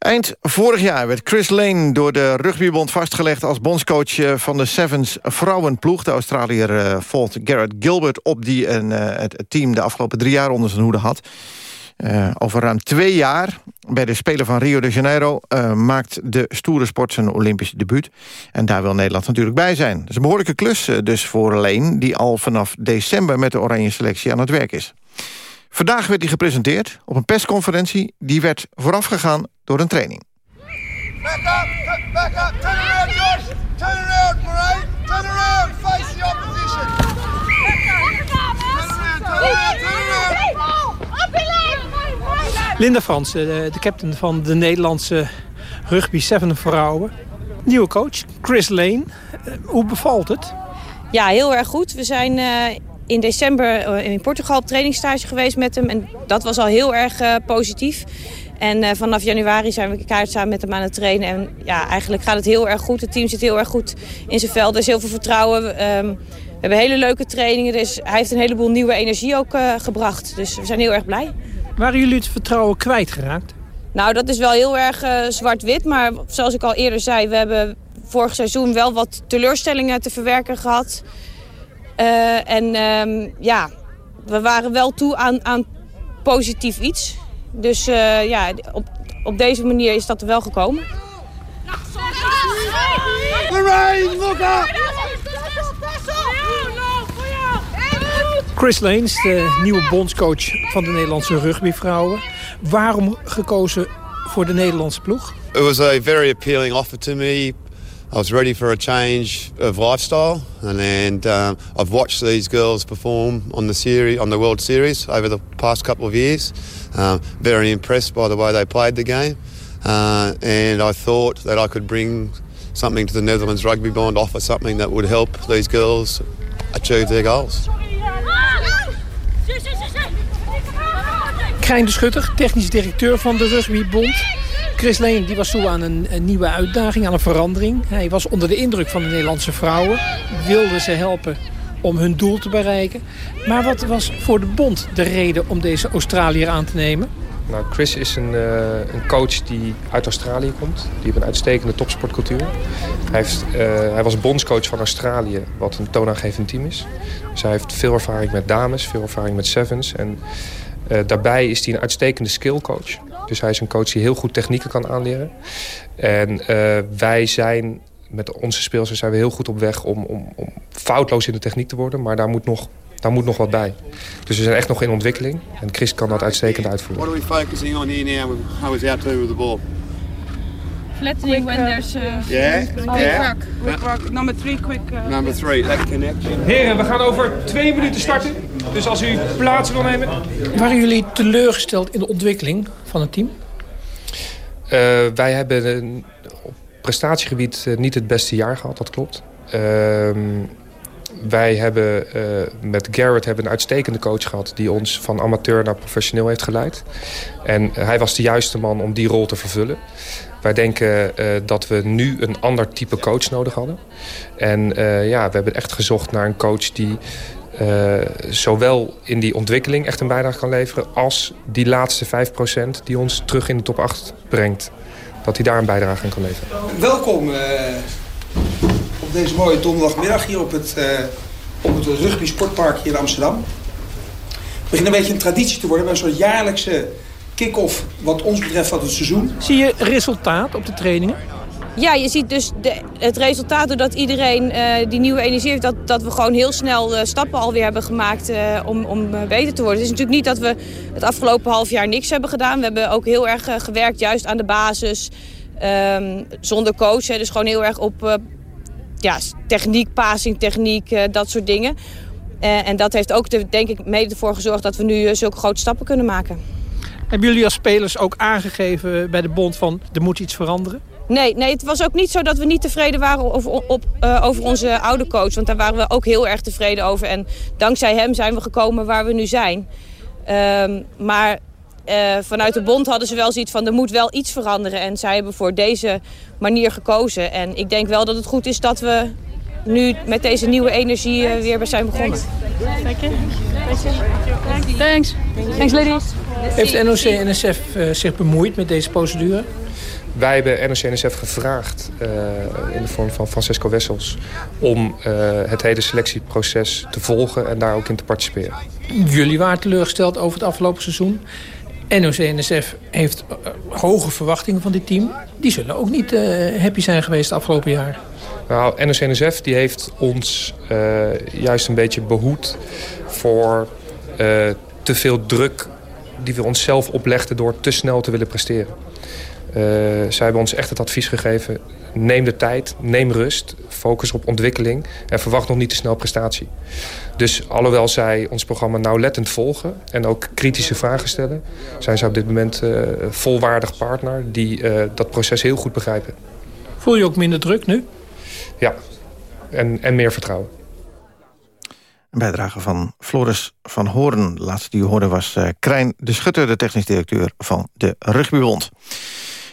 S9: Eind vorig jaar werd Chris Lane door de rugbybond vastgelegd... als bondscoach eh, van de Sevens vrouwenploeg. De Australiër uh, volgt Garrett Gilbert op die een, uh, het team... de afgelopen drie jaar onder zijn hoede had. Over ruim twee jaar, bij de Spelen van Rio de Janeiro... maakt de stoere sport zijn Olympisch debuut. En daar wil Nederland natuurlijk bij zijn. Dat is een behoorlijke klus dus voor Lane... die al vanaf december met de oranje selectie aan het werk is. Vandaag werd hij gepresenteerd op een persconferentie... die werd voorafgegaan door een training. Back up, back up, turn around Josh! Turn around Murray! Turn around, face the opposition!
S27: Linda Frans, de, de captain van de Nederlandse rugby 7 vrouwen. Nieuwe coach, Chris Lane. Eh, hoe bevalt het?
S28: Ja, heel erg goed. We zijn uh, in december uh, in Portugal op trainingsstage geweest met hem. En dat was al heel erg uh, positief. En vanaf januari zijn we kaart samen met hem aan het trainen. En ja, eigenlijk gaat het heel erg goed. Het team zit heel erg goed in zijn veld. Er is heel veel vertrouwen. Um, we hebben hele leuke trainingen. Dus hij heeft een heleboel nieuwe energie ook gebracht. Dus we zijn heel erg blij.
S27: Waren jullie het vertrouwen kwijtgeraakt?
S28: Nou, dat is wel heel erg uh, zwart-wit. Maar zoals ik al eerder zei, we hebben vorig seizoen wel wat teleurstellingen te verwerken gehad. Uh, en um, ja, we waren wel toe aan, aan positief iets. Dus uh, ja, op, op deze manier is dat er wel gekomen.
S27: Chris Lanes, de nieuwe bondscoach van de Nederlandse rugbyvrouwen. Waarom gekozen voor de Nederlandse ploeg?
S29: It was a very appealing offer to me. I was ready for a change of lifestyle, and, and um, I've watched these girls perform on the series, on the World Series over the past couple of years. Um, very impressed by the way they played the game, uh, and I thought that I could bring something to the Netherlands Rugby Bond, offer something that would help these girls achieve their goals.
S27: Krijn de Schutter, technisch directeur van de Rugbybond. Chris Leen die was toe aan een, nieuwe uitdaging, aan een verandering. Hij was onder de indruk van de Nederlandse vrouwen. Wilde ze helpen om hun doel te bereiken. Maar wat was voor de bond de reden om deze Australiër aan te nemen?
S30: Nou, Chris is een, uh, een coach die uit Australië komt. Die heeft een uitstekende topsportcultuur. Hij, heeft, uh, hij was bondscoach van Australië, wat een toonaangevend team is. Dus hij heeft veel ervaring met dames, veel ervaring met sevens. En uh, daarbij is hij een uitstekende skillcoach. Dus hij is een coach die heel goed technieken kan aanleren. En wij zijn met onze speelsters zijn we heel goed op weg om, om, om foutloos in de techniek te worden. Maar daar moet nog daar moet nog wat bij. Dus we zijn echt nog in ontwikkeling. En Chris kan dat uitstekend uitvoeren.
S29: What are we focusing on here now? How is our with the ball?
S31: Flattening when there's uh,
S29: yeah,
S31: quick
S29: yeah.
S31: rock. Quick rock. Number three, quick. Uh,
S29: Number three, that connection.
S32: Heren, we gaan over twee minuten starten. Dus als u plaats wil nemen.
S27: Waren jullie teleurgesteld in de ontwikkeling van het team?
S30: Uh, wij hebben op prestatiegebied niet het beste jaar gehad, dat klopt. Uh, wij hebben uh, met Garrett hebben een uitstekende coach gehad... die ons van amateur naar professioneel heeft geleid. En hij was de juiste man om die rol te vervullen. Wij denken uh, dat we nu een ander type coach nodig hadden. En ja, we hebben echt gezocht naar een coach die... zowel in die ontwikkeling echt een bijdrage kan leveren... als die laatste 5% die ons terug in de top 8 brengt. Dat hij daar een bijdrage aan kan leveren.
S33: Welkom op deze mooie donderdagmiddag hier op het, op het rugby sportpark hier in Amsterdam. Het begint een beetje een traditie te worden met een soort jaarlijkse kick-off wat ons betreft van het seizoen.
S27: Zie je resultaat op de trainingen?
S28: Ja, je ziet dus de, het resultaat doordat iedereen uh, die nieuwe energie heeft... dat, dat we gewoon heel snel uh, stappen alweer hebben gemaakt uh, om, om beter te worden. Het is natuurlijk niet dat we het afgelopen half jaar niks hebben gedaan. We hebben ook heel erg gewerkt juist aan de basis, um, zonder coach. Hè, dus gewoon heel erg op ja, techniek, passingtechniek, uh, dat soort dingen. Uh, en dat heeft ook de, denk ik mede ervoor gezorgd dat we nu uh, zulke grote stappen kunnen maken.
S27: Hebben jullie als spelers ook aangegeven bij de bond van er moet iets veranderen?
S28: Nee, nee, het was ook niet zo dat we niet tevreden waren over, op, uh, over onze oude coach. Want daar waren we ook heel erg tevreden over. En dankzij hem zijn we gekomen waar we nu zijn. Um, maar uh, vanuit de bond hadden ze wel zoiets van er moet wel iets veranderen. En zij hebben voor deze manier gekozen. En ik denk wel dat het goed is dat we nu met deze nieuwe energie uh, weer zijn begonnen.
S31: Thanks. Thanks, ladies.
S27: Heeft NOC-NSF uh, zich bemoeid met deze procedure?
S30: Wij hebben NOC-NSF gevraagd uh, in de vorm van Francesco Wessels... om uh, het hele selectieproces te volgen en daar ook in te participeren.
S27: Jullie waren teleurgesteld over het afgelopen seizoen. NOC-NSF heeft uh, hoge verwachtingen van dit team. Die zullen ook niet happy zijn geweest het afgelopen jaar.
S30: Nou, NOC-NSF die heeft ons juist een beetje behoed voor te veel druk... die we onszelf oplegden door te snel te willen presteren. zij hebben ons echt het advies gegeven... neem de tijd, neem rust, focus op ontwikkeling... en verwacht nog niet te snel prestatie. Dus alhoewel zij ons programma nauwlettend volgen... en ook kritische vragen stellen... zijn ze op dit moment uh, volwaardig partner... die uh, dat proces heel goed begrijpen.
S27: Voel je ook minder druk nu?
S30: Ja, en, en meer vertrouwen.
S9: Een bijdrage van Floris van Hoorn. De laatste die u hoorde was uh, Krijn de Schutter... de technisch directeur van de Rugbybond.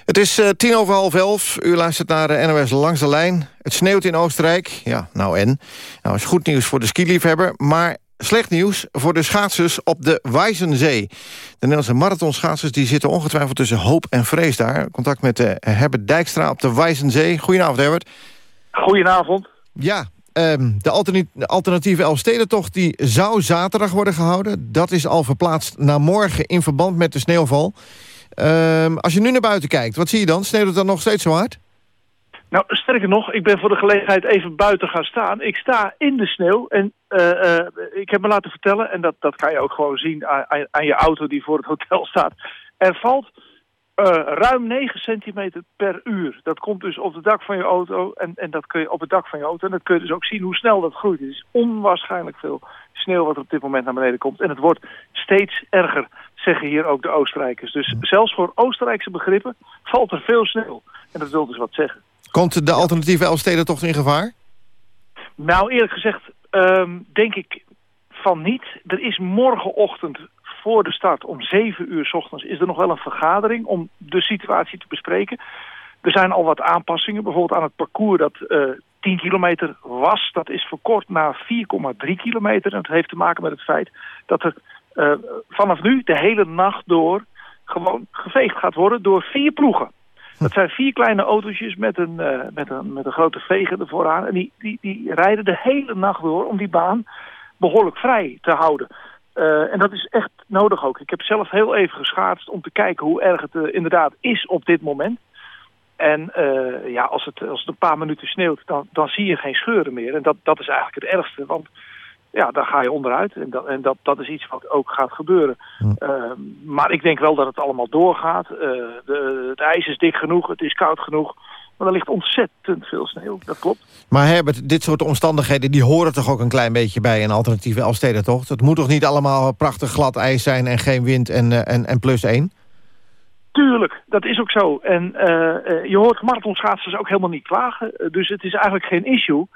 S9: Het is uh, tien over half elf. U luistert naar de NOS Langs de Lijn. Het sneeuwt in Oostenrijk. Ja, nou en? Nou is goed nieuws voor de skiliefhebber... maar slecht nieuws voor de schaatsers op de Wijzenzee. De Nederlandse marathonschaatsers die zitten ongetwijfeld tussen hoop en vrees daar. Contact met Herbert Dijkstra op de Wijzenzee. Goedenavond, Herbert.
S34: Goedenavond.
S9: Ja, um, de, de alternatieve Elfstedentocht die zou zaterdag worden gehouden. Dat is al verplaatst naar morgen in verband met de sneeuwval. Um, als je nu naar buiten kijkt, wat zie je dan? Sneeuwt het dan nog steeds zo hard?
S34: Nou, sterker nog, ik ben voor de gelegenheid even buiten gaan staan. Ik sta in de sneeuw en uh, uh, ik heb me laten vertellen... en dat, dat kan je ook gewoon zien aan, aan je auto die voor het hotel staat... er valt ruim 9 centimeter per uur. Dat komt dus op het dak van je auto en, en dat kun je op het dak van je auto. En dat kun je dus ook zien hoe snel dat groeit. Het is onwaarschijnlijk veel sneeuw wat er op dit moment naar beneden komt. En het wordt steeds erger, zeggen hier ook de Oostenrijkers. Dus zelfs voor Oostenrijkse begrippen valt er veel sneeuw. En dat wil dus wat zeggen.
S9: Komt de alternatieve Elfsteden toch in gevaar?
S34: Nou, eerlijk gezegd um, denk ik van niet. Er is morgenochtend voor de start om 7 uur s ochtends is er nog wel een vergadering om de situatie te bespreken. Er zijn al wat aanpassingen, bijvoorbeeld aan het parcours dat uh, 10 kilometer was. Dat is verkort naar 4,3 kilometer. En dat heeft te maken met het feit dat er uh, vanaf nu de hele nacht door gewoon geveegd gaat worden door vier ploegen. Dat zijn vier kleine autootjes met een, uh, met een, met een grote veger ervoor aan. En die, die, die rijden de hele nacht door om die baan behoorlijk vrij te houden. Uh, en dat is echt nodig ook. Ik heb zelf heel even geschaatst om te kijken hoe erg het uh, inderdaad is op dit moment. En uh, ja, als het, als het een paar minuten sneeuwt, dan, dan zie je geen scheuren meer. En dat, dat is eigenlijk het ergste, want ja, daar ga je onderuit. En dat, en dat, dat is iets wat ook gaat gebeuren. Ja. maar ik denk wel dat het allemaal doorgaat. De, het ijs is dik genoeg, het is koud genoeg. Maar er ligt ontzettend veel sneeuw, dat klopt.
S9: Maar Herbert, dit soort omstandigheden... die horen toch ook een klein beetje bij een alternatieve Elfstedentocht? Het moet toch niet allemaal prachtig glad ijs zijn... en geen wind en, uh, en, en plus één?
S34: Tuurlijk, dat is ook zo. En uh, uh, je hoort marathonschaatsers ook helemaal niet klagen. dus het is eigenlijk geen issue.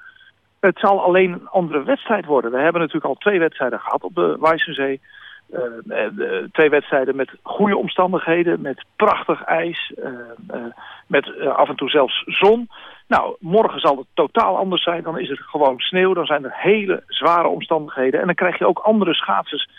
S34: Het zal alleen een andere wedstrijd worden. We hebben natuurlijk al twee wedstrijden gehad op de Weissensee... Uh, uh, twee wedstrijden met goede omstandigheden, met prachtig ijs, uh, met af en toe zelfs zon. Nou, morgen zal het totaal anders zijn. Dan is het gewoon sneeuw, dan zijn er hele zware omstandigheden. En dan krijg je ook andere schaatsers.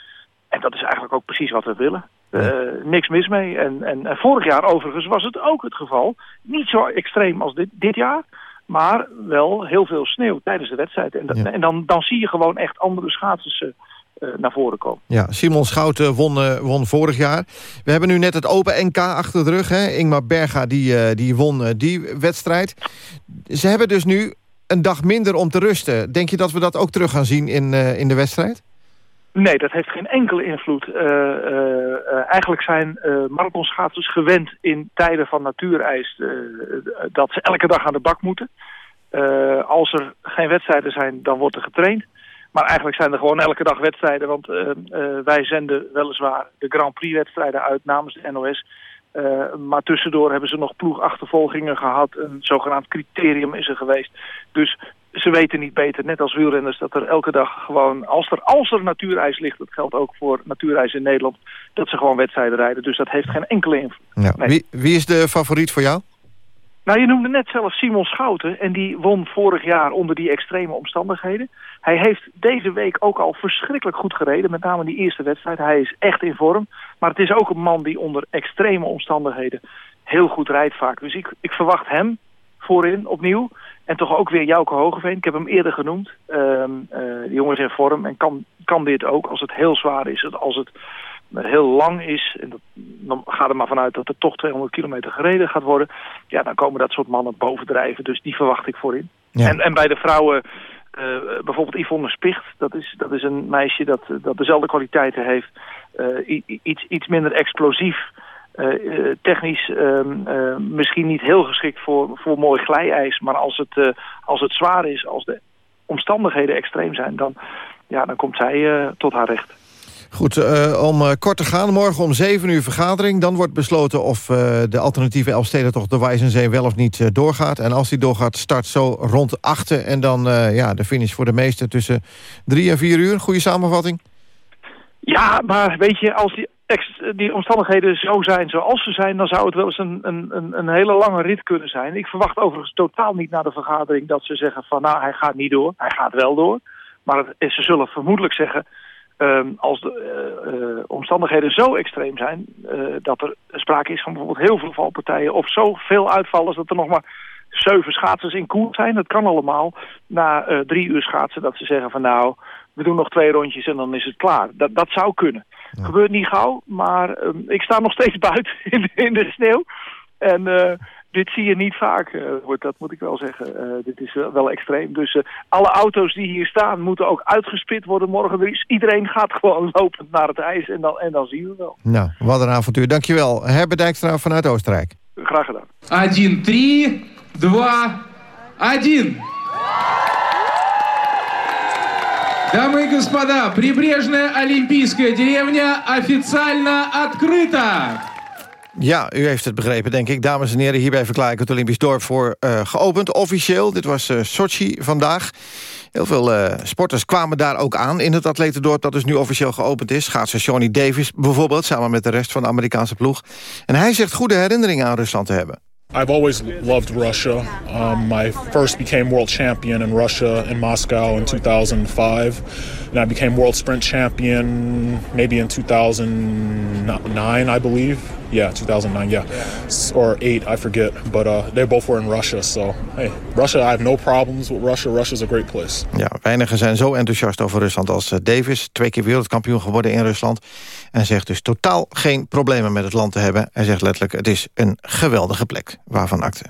S34: En dat is eigenlijk ook precies wat we willen. Ja. niks mis mee. En, en, en, vorig jaar overigens was het ook het geval. Niet zo extreem als dit, dit jaar. Maar wel heel veel sneeuw tijdens de wedstrijd. En, dat, ja. en dan, dan zie je gewoon echt andere schaatsers naar voren komen.
S9: Ja, Simon Schouten won, uh, won vorig jaar. We hebben nu net het Open NK achter de rug. Hè? Ingmar Berga die, uh, die won die wedstrijd. Ze hebben dus nu een dag minder om te rusten. Denk je dat we dat ook terug gaan zien in, in de wedstrijd?
S34: Nee, dat heeft geen enkele invloed. eigenlijk zijn marathonschaatsers gewend in tijden van natuurijs... dat ze elke dag aan de bak moeten. als er geen wedstrijden zijn, dan wordt er getraind. Maar eigenlijk zijn er gewoon elke dag wedstrijden. Want uh, uh, wij zenden weliswaar de Grand Prix wedstrijden uit namens de NOS. Uh, maar tussendoor hebben ze nog ploegachtervolgingen gehad. Een zogenaamd criterium is er geweest. Dus ze weten niet beter, net als wielrenners, dat er elke dag gewoon... Als er, als er natuurijs ligt, dat geldt ook voor natuurijs in Nederland... dat ze gewoon wedstrijden rijden. Dus dat heeft geen enkele invloed.
S9: Ja. Nee. Wie, wie is de favoriet voor jou?
S34: Nou, je noemde net zelf Simon Schouten en die won vorig jaar onder die extreme omstandigheden. Hij heeft deze week ook al verschrikkelijk goed gereden, met name die eerste wedstrijd. Hij is echt in vorm, maar het is ook een man die onder extreme omstandigheden heel goed rijdt vaak. Dus ik, ik verwacht hem voorin opnieuw. En toch ook weer Jouke Hogeveen. Ik heb hem eerder genoemd. Uh, de jongen is in vorm en kan, kan dit ook als het heel zwaar is. Als het heel lang is, en dat, dan gaat er maar vanuit dat er toch 200 kilometer gereden gaat worden, ja, dan komen dat soort mannen bovendrijven. Dus die verwacht ik voorin. Ja. En, en bij de vrouwen, uh, bijvoorbeeld Yvonne Spicht, dat is, dat is een meisje dat, dat dezelfde kwaliteiten heeft. Uh, iets, iets minder explosief, technisch ehm, misschien niet heel geschikt voor, voor mooi glijijs. Maar als het, als het zwaar is, als de omstandigheden extreem zijn... dan, ja, dan komt zij tot haar recht.
S9: Goed, uh, om uh, kort te gaan. Morgen om 7 uur vergadering. Dan wordt besloten of uh, de alternatieve Elfstedentocht de Wijzenzee wel of niet doorgaat. En als die doorgaat, start zo rond 8 En dan ja, de finish voor de meesten tussen 3 en 4 uur. Goede samenvatting?
S34: Ja, maar weet je, als die, die omstandigheden zo zijn zoals ze zijn... dan zou het wel eens een, een, een hele lange rit kunnen zijn. Ik verwacht overigens totaal niet na de vergadering dat ze zeggen van... nou, hij gaat niet door. Hij gaat wel door. Maar ze zullen vermoedelijk zeggen Ehm, als de uh, uh, omstandigheden zo extreem zijn... Uh, dat er sprake is van bijvoorbeeld heel veel valpartijen... of zoveel uitvallers dat er nog maar zeven schaatsers in koers zijn. Dat kan allemaal na drie uur schaatsen dat ze zeggen van... nou, we doen nog twee rondjes en dan is het klaar. Dat, dat zou kunnen. Ja. Gebeurt niet gauw, maar um, ik sta nog steeds (laughs) buiten in in de sneeuw. En dit zie je niet vaak, uh, dat moet ik wel zeggen. Uh, dit is uh, wel extreem. Dus alle auto's die hier staan moeten ook uitgespit worden morgen. Er is, iedereen gaat gewoon (laughs) lopend naar het ijs en dan, en dan zien we wel.
S9: Nou, wat een avontuur. Dankjewel. Herbert Dijkstra vanuit Oostenrijk.
S34: Graag gedaan.
S35: 1, 3, 2, 1. Дамы и господа, прибрежная олимпийская деревня официально открыта.
S9: Ja, u heeft het begrepen, denk ik. Dames en heren, hierbij verklaar ik het Olympisch dorp voor uh, geopend. Officieel, dit was uh, Sochi vandaag. Heel veel uh, sporters kwamen daar ook aan in het atletendorp... dat dus nu officieel geopend is. Schaatser Johnny Davis bijvoorbeeld, samen met de rest van de Amerikaanse ploeg. En hij zegt goede herinneringen aan Rusland te hebben.
S36: I've always loved Russia. Um, I first became world champion in Russia in Moscow in 2005. And I became world sprint champion maybe in 2009, I believe. Yeah, 2009, yeah. Or 8, I forget. But uh, they both were in Russia. So, hey, Russia, I have no problems with Russia. Russia's a great place.
S9: Ja, weinigen zijn zo enthousiast over Rusland als uh, Davis. Twee keer wereldkampioen geworden in Rusland. En zegt dus totaal geen problemen met het land te hebben. Hij zegt letterlijk, het is een geweldige plek. Waarvan akte.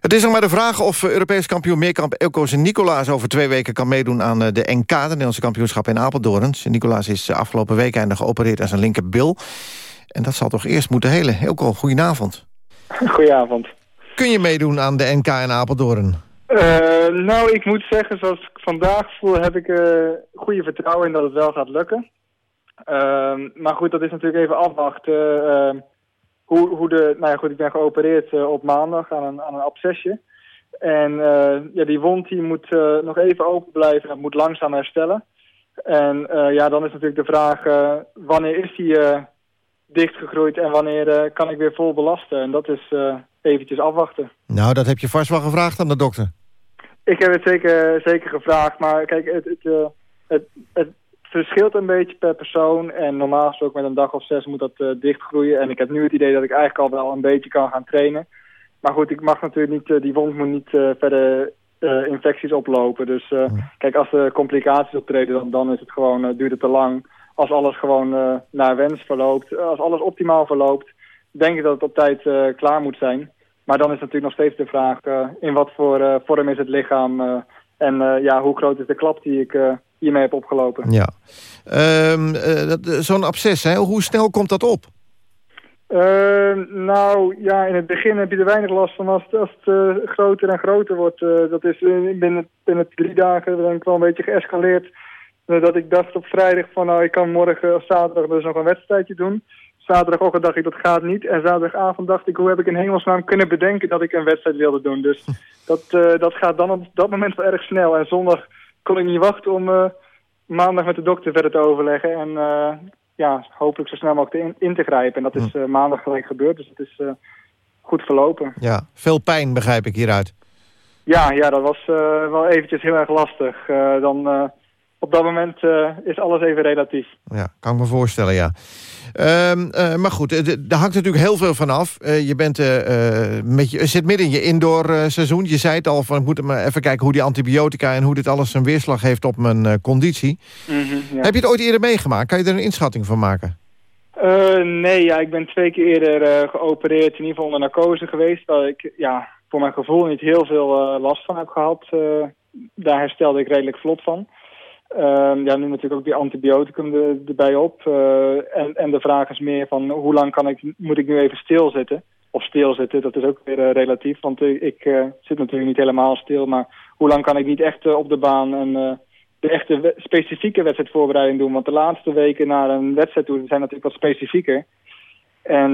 S9: Het is nog maar de vraag of Europees kampioen Meerkamp Elko Nicolaas over twee weken kan meedoen aan de NK, de Nederlandse kampioenschap in Apeldoorn. Nicolaas is afgelopen week geopereerd aan zijn linkerbil. En dat zal toch eerst moeten helen. Elko, goedenavond.
S37: Goedenavond.
S9: Kun je meedoen aan de NK in Apeldoorn?
S37: Uh, nou, ik moet zeggen, zoals ik vandaag voel, heb ik uh, goede vertrouwen in dat het wel gaat lukken. Uh, maar goed, dat is natuurlijk even afwachten ehm, hoe, hoe de... Nou ja, goed, ik ben geopereerd eh, op maandag aan een, aan een abscesje. En ja, die wond die moet nog even open blijven en moet langzaam herstellen. En ja, dan is natuurlijk de vraag, wanneer is die dichtgegroeid en wanneer kan ik weer vol belasten? En dat is eventjes afwachten.
S9: Nou, dat heb je vast wel gevraagd aan de dokter.
S37: Ik heb het zeker, zeker gevraagd, maar kijk, het, het, het, het verschilt een beetje per persoon. En normaal gesproken met een dag of zes moet dat uh, dichtgroeien. En ik heb nu het idee dat ik eigenlijk al wel een beetje kan gaan trainen. Maar goed, ik mag natuurlijk niet, uh, die wond moet niet uh, verder infecties oplopen. Dus kijk, als er complicaties optreden, dan, dan is het gewoon, duurt het te lang. Als alles gewoon naar wens verloopt, als alles optimaal verloopt, denk ik dat het op tijd klaar moet zijn. Maar dan is natuurlijk nog steeds de vraag, in wat voor vorm is het lichaam... en ja, hoe groot is de klap die ik hiermee heb opgelopen.
S9: Ja. Um, uh, Zo'n absces, hè? hoe snel komt dat op?
S37: Uh, nou, ja, in het begin heb je er weinig last van als, als het uh, groter en groter wordt. Dat is binnen, binnen drie dagen denk ik wel een beetje geëscaleerd. dat ik dacht op vrijdag van, nou, ik kan morgen of zaterdag dus nog een wedstrijdje doen. Zaterdagochtend dacht ik, dat gaat niet. En zaterdagavond dacht ik, hoe heb ik in hemelsnaam kunnen bedenken dat ik een wedstrijd wilde doen. Dus (laughs) dat, dat gaat dan op dat moment wel erg snel. En zondag kon ik niet wachten om uh, maandag met de dokter verder te overleggen. En uh, ja, hopelijk zo snel mogelijk in, in, te grijpen. En dat is uh, maandag gelijk gebeurd, dus het is goed verlopen.
S9: Ja, veel pijn begrijp ik hieruit.
S37: Ja, ja dat was wel eventjes heel erg lastig. dan op dat moment uh, is alles even relatief.
S9: Ja, kan ik me voorstellen, ja. Um, uh, maar goed, daar hangt natuurlijk heel veel van af. Uh, je, bent, met je zit midden in je indoor seizoen. Je zei het al, van, ik moet maar even kijken hoe die antibiotica... en hoe dit alles een weerslag heeft op mijn conditie. Mm -hmm, ja. Heb je het ooit eerder meegemaakt? Kan je er een inschatting van maken?
S37: nee, ja, ik ben twee keer eerder geopereerd, in ieder geval onder narcose geweest. Waar ik ja, voor mijn gevoel niet heel veel last van heb gehad. daar herstelde ik redelijk vlot van. Ehm, ja, nu natuurlijk ook die antibioticum er, erbij op. Eh, en, en de vraag is meer van hoe lang kan ik, moet ik nu even stilzitten? Of stilzitten, dat is ook weer eh, relatief. Want ik zit natuurlijk niet helemaal stil. Maar hoe lang kan ik niet echt op de baan en de echte specifieke wedstrijdvoorbereiding doen? Want de laatste weken naar een wedstrijd toe zijn natuurlijk wat specifieker. En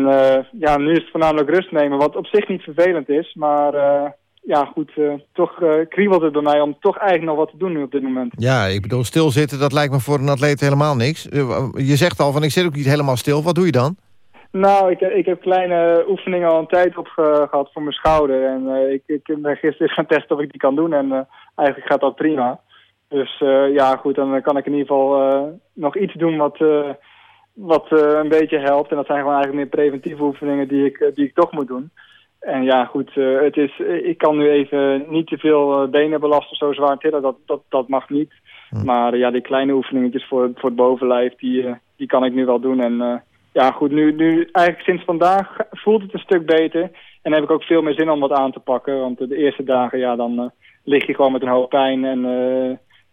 S37: ja, nu is het voornamelijk rust nemen, wat op zich niet vervelend is. Maar ja, goed, uh, toch uh, kriebelt het bij mij om toch eigenlijk nog wat te doen nu op dit moment.
S9: Ja, ik bedoel, stilzitten, dat lijkt me voor een atleet helemaal niks. Eh, je zegt al van, ik zit ook niet helemaal stil. Wat doe je dan?
S37: Nou, ik, ik heb kleine oefeningen al een tijd op gehad voor mijn schouder. En ik, ik ben gisteren gaan testen of ik die kan doen. En eigenlijk gaat dat prima. Dus ja, goed, dan kan ik in ieder geval nog iets doen wat, wat een beetje helpt. En dat zijn gewoon eigenlijk meer preventieve oefeningen die ik, die ik toch moet doen. En ja, goed, uh, het is, eh, ik kan nu even niet te veel uh, benen belasten, zo zwaar tillen, dat, dat, dat mag niet. Hm. Maar ja, die kleine oefeningetjes voor, voor het bovenlijf, die, die kan ik nu wel doen. En ja, goed, nu, nu eigenlijk sinds vandaag voelt het een stuk beter. En heb ik ook veel meer zin om wat aan te pakken. Want de eerste dagen, ja, dan lig je gewoon met een hoop pijn en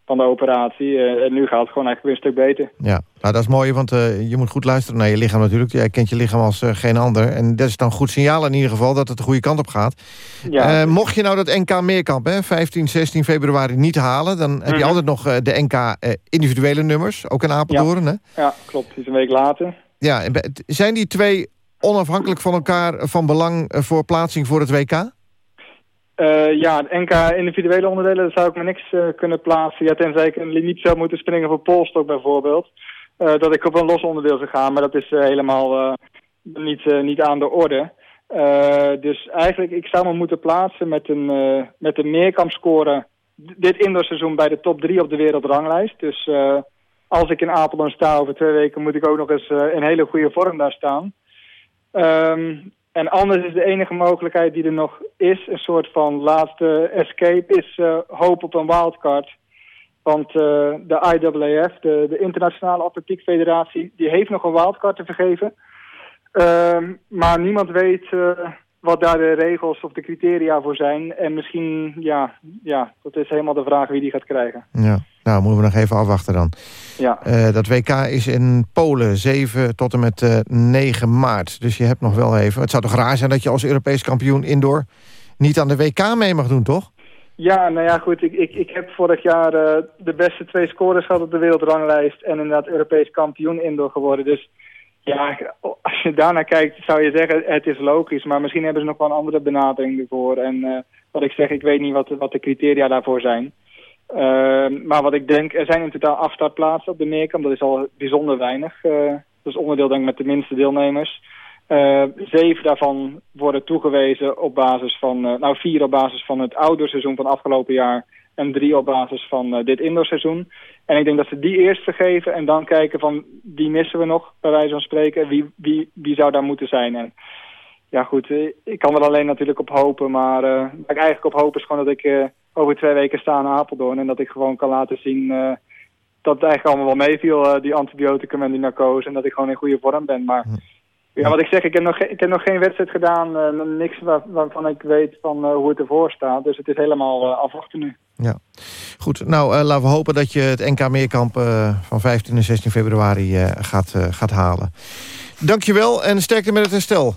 S37: van de operatie. en nu gaat het gewoon eigenlijk weer een stuk beter.
S9: Ja, nou dat is mooi, want uh, je moet goed luisteren naar je lichaam natuurlijk. Jij kent je lichaam als uh, geen ander. En dat is dan een goed signaal in ieder geval dat het de goede kant op gaat. Ja. Uh, mocht je nou dat NK Meerkamp, hè, 15, 16 februari niet halen... dan heb je mhm. altijd nog de NK individuele nummers, ook in Apeldoorn.
S37: Ja,
S9: hè?
S37: ja klopt. Het is een week later.
S9: Ja, zijn die twee onafhankelijk van elkaar van belang voor plaatsing voor het WK?
S37: Uh, ja, NK individuele onderdelen, daar zou ik me niks uh, kunnen plaatsen. Ja, tenzij ik een limiet zou moeten springen voor polstok bijvoorbeeld. Uh, dat ik op een los onderdeel zou gaan, maar dat is helemaal niet, niet aan de orde. dus eigenlijk, ik zou me moeten plaatsen met een, met een meerkampscore dit indoorseizoen bij de top 3 op de wereldranglijst. Dus als ik in Apeldoorn sta over twee weken, moet ik ook nog eens in hele goede vorm daar staan. Um, en anders is de enige mogelijkheid die er nog is, een soort van laatste escape, is uh, hoop op een wildcard. Want uh, de IAAF, de, de Internationale Atletiek Federatie, die heeft nog een wildcard te vergeven. Uh, maar niemand weet uh, wat daar de regels of de criteria voor zijn. En misschien, ja, ja, dat is helemaal de vraag wie die gaat krijgen.
S9: Ja. Nou, moeten we nog even afwachten dan.
S37: Ja.
S9: Uh, dat WK is in Polen, 7 tot en met uh, eh, 9 maart. Dus je hebt nog wel even... Het zou toch raar zijn dat je als Europees kampioen indoor... niet aan de WK mee mag doen, toch?
S37: Ja, nou ja, goed. Ik, ik, ik heb vorig jaar uh, de beste twee scores gehad op de wereldranglijst... en inderdaad Europees kampioen indoor geworden. Dus ja, als je daarnaar kijkt zou je zeggen het is logisch. Maar misschien hebben ze nog wel een andere benadering ervoor. En wat ik zeg, ik weet niet wat, wat de criteria daarvoor zijn. Ehm, maar wat ik denk, er zijn in totaal acht startplaatsen op de Meerkamp. Dat is al bijzonder weinig. Uh, dat is onderdeel denk ik met de minste deelnemers. Uh, zeven daarvan worden toegewezen op basis van, uh, nou vier op basis van het outdoorseizoen van afgelopen jaar en drie op basis van dit indoorseizoen. En ik denk dat ze die eerst vergeven en dan kijken van wie missen we nog, bij wijze van spreken, wie, wie, wie zou daar moeten zijn. En ja goed, ik kan er alleen natuurlijk op hopen, maar waar ik eigenlijk op hoop is gewoon dat ik over twee weken staan in Apeldoorn. En dat ik gewoon kan laten zien uh, dat het eigenlijk allemaal wel meeviel, uh, die antibioticum en die narcose. En dat ik gewoon in goede vorm ben. Maar hm. ja, wat ik zeg, ik heb nog, ik heb nog geen wedstrijd gedaan. Uh, niks waar, waarvan ik weet van hoe het ervoor staat. Dus het is helemaal afwachten nu.
S9: Ja, goed. Nou, laten we hopen dat je het NK Meerkamp van 15 en 16 februari gaat, gaat halen. Dankjewel en sterkte met het herstel.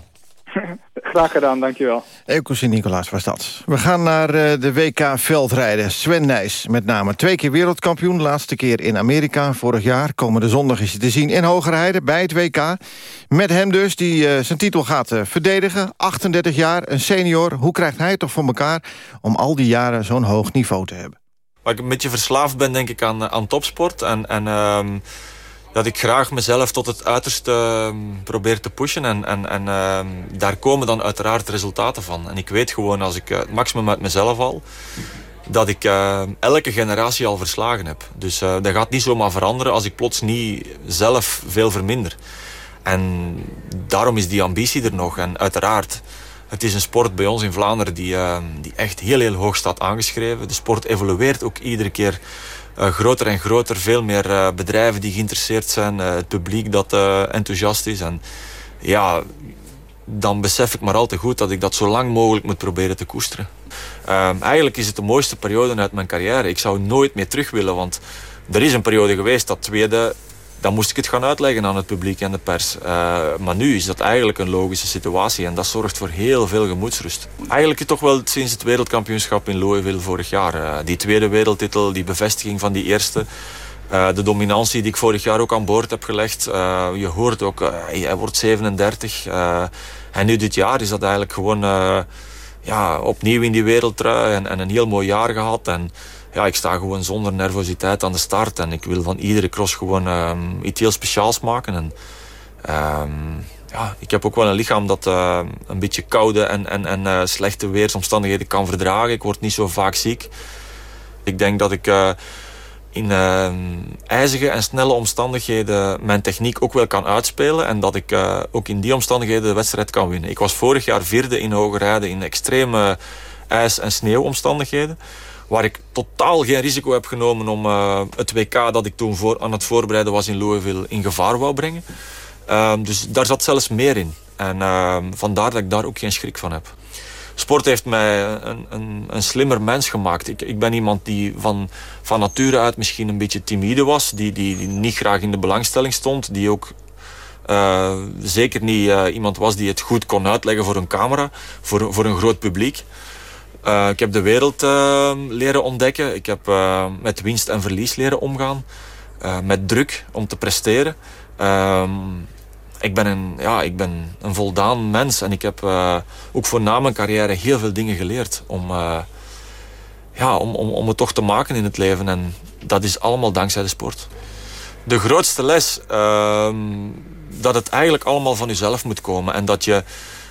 S9: (laughs)
S37: Graag gedaan, dankjewel.
S9: Eelco Sint-Nicolaas was dat. We gaan naar eh, de WK veldrijden. Sven Nijs met name. Twee keer wereldkampioen, laatste keer in Amerika vorig jaar. Komende zondag is hij te zien in Hogerheide bij het WK. Met hem dus, die uh, zijn titel gaat uh, verdedigen. 38 jaar, een senior. Hoe krijgt hij het toch voor elkaar om al die jaren zo'n hoog niveau te hebben?
S38: Waar ik een beetje verslaafd ben, denk ik, aan, aan topsport. En... en uh dat ik graag mezelf tot het uiterste ehm, probeer te pushen. En, en, en uh, daar komen dan uiteraard resultaten van. En ik weet gewoon, als ik uh, het maximum uit mezelf al... dat ik uh, elke generatie al verslagen heb. Dus uh, dat gaat niet zomaar veranderen als ik plots niet zelf veel verminder. En daarom is die ambitie er nog. En uiteraard, het is een sport bij ons in Vlaanderen die, ehm, die echt heel, heel hoog staat aangeschreven. De sport evolueert ook iedere keer groter en groter. Veel meer uh, bedrijven die geïnteresseerd zijn. Uh, het publiek dat enthousiast is. En ja, dan besef ik maar al te goed dat ik dat zo lang mogelijk moet proberen te koesteren. Ehm, eigenlijk is het de mooiste periode uit mijn carrière. Ik zou nooit meer terug willen, want er is een periode geweest dat tweede dan moest ik het gaan uitleggen aan het publiek en de pers. Uh, maar nu is dat eigenlijk een logische situatie en dat zorgt voor heel veel gemoedsrust. Eigenlijk toch wel sinds het wereldkampioenschap in Louisville vorig jaar. Uh, die tweede wereldtitel, die bevestiging van die eerste. Uh, de dominantie die ik vorig jaar ook aan boord heb gelegd. je hoort ook, hij wordt 37. en nu dit jaar is dat eigenlijk gewoon ja, opnieuw in die wereldtrui en, en een heel mooi jaar gehad. En, ja, ik sta gewoon zonder nervositeit aan de start. En ik wil van iedere cross gewoon um, iets heel speciaals maken. En, um, ja, ik heb ook wel een lichaam dat uh, een beetje koude en, en, en uh, slechte weersomstandigheden kan verdragen. Ik word niet zo vaak ziek. Ik denk dat ik uh, in ijzige en snelle omstandigheden mijn techniek ook wel kan uitspelen. En dat ik ook in die omstandigheden de wedstrijd kan winnen. Ik was vorig jaar vierde in hoge rijden in extreme ijs- en sneeuwomstandigheden waar ik totaal geen risico heb genomen om uh, het WK dat ik toen voor, aan het voorbereiden was in Louisville in gevaar wou brengen. Uh, dus daar zat zelfs meer in. En uh, vandaar dat ik daar ook geen schrik van heb. Sport heeft mij een, een, een slimmer mens gemaakt. Ik, ik, ben iemand die van, van nature uit misschien een beetje timide was. Die, die, niet graag in de belangstelling stond. Die ook uh, zeker niet uh, iemand was die het goed kon uitleggen voor een camera. Voor, voor een groot publiek. Uh, ik heb de wereld uh, leren ontdekken. Ik heb uh, met winst en verlies leren omgaan. met druk om te presteren. Ehm, ik, ben een, ja, ik ben een voldaan mens. En ik heb ook voor na mijn carrière heel veel dingen geleerd. Om, ja, om, om, om het toch te maken in het leven. En dat is allemaal dankzij de sport. De grootste les... Ehm, dat het eigenlijk allemaal van jezelf moet komen. En dat je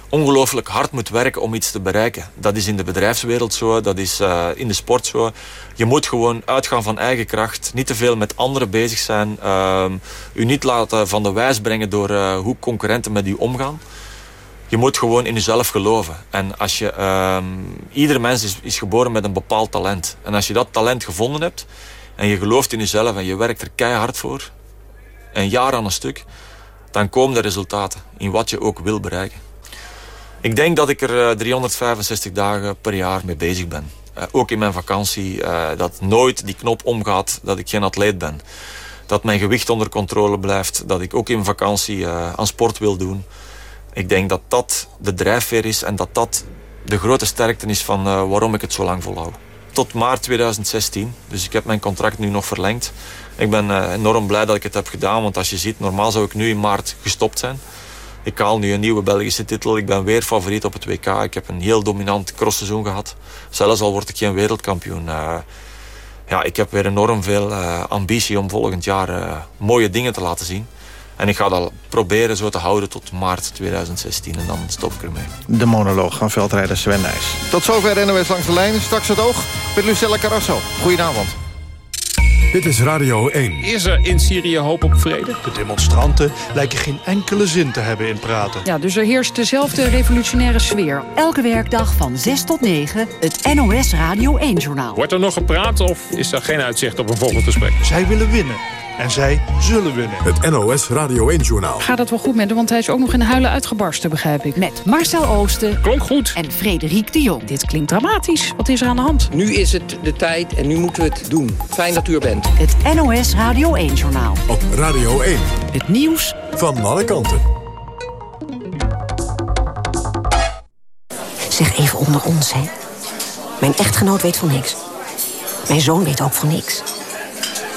S38: ongelooflijk hard moet werken om iets te bereiken. Dat is in de bedrijfswereld zo, dat is uh, in de sport zo. Je moet gewoon uitgaan van eigen kracht, niet te veel met anderen bezig zijn, uh, u niet laten van de wijs brengen door uh, hoe concurrenten met u omgaan. Je moet gewoon in jezelf geloven. En als je, uh, ieder mens is, is geboren met een bepaald talent. En als je dat talent gevonden hebt en je gelooft in jezelf en je werkt er keihard voor, een jaar aan een stuk, dan komen de resultaten in wat je ook wil bereiken. Ik denk dat ik er 365 eh, dagen per jaar mee bezig ben. Uh, ook in mijn vakantie. Uh, dat nooit die knop omgaat dat ik geen atleet ben. Dat mijn gewicht onder controle blijft. Dat ik ook in vakantie aan sport wil doen. Ik denk dat dat de drijfveer is en dat dat de grote sterkte is van waarom ik het zo lang volhoud. Tot maart 2016. Dus ik heb mijn contract nu nog verlengd. Ik ben enorm blij dat ik het heb gedaan. Want als je ziet, normaal zou ik nu in maart gestopt zijn. Ik haal nu een nieuwe Belgische titel. Ik ben weer favoriet op het WK. Ik heb een heel dominant crossseizoen gehad. Zelfs al word ik geen wereldkampioen. Uh, ja, ik heb weer enorm veel uh, ambitie om volgend jaar uh, mooie dingen te laten zien. En ik ga dat proberen zo te houden tot maart 2016. En dan stop ik ermee.
S9: De monoloog van veldrijder Sven Nijs. Tot zover NOS Langs de Lijn. Straks het oog met Lucella Carrasso. Goedenavond.
S39: Dit is Radio 1.
S40: Is er in Syrië hoop op vrede?
S41: De demonstranten lijken geen enkele zin te hebben in praten.
S42: Ja, dus er heerst dezelfde revolutionaire sfeer.
S43: Elke werkdag van 6 tot 9, het NOS Radio 1-journaal.
S40: Wordt er nog gepraat of is er geen uitzicht op een volgend gesprek?
S41: Zij willen winnen. En zij zullen winnen.
S39: Het NOS Radio 1-journaal.
S42: Gaat het wel goed met hem, want hij is ook nog in huilen uitgebarsten, begrijp ik.
S43: Met Marcel Oosten.
S40: Klonk goed.
S43: En Frederik de Jong.
S42: Dit klinkt dramatisch. Wat is er aan de hand?
S44: Nu is het de tijd en nu moeten we het doen. Fijn dat u er bent.
S43: Het NOS Radio 1-journaal.
S39: Op Radio 1.
S43: Het nieuws
S39: van alle kanten.
S45: Zeg even onder ons, hè. Mijn echtgenoot weet van niks. Mijn zoon weet ook van niks.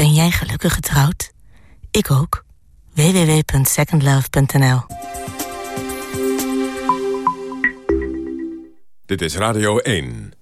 S46: Ben jij gelukkig getrouwd? Ik ook. www.secondlove.nl
S39: Dit is Radio 1.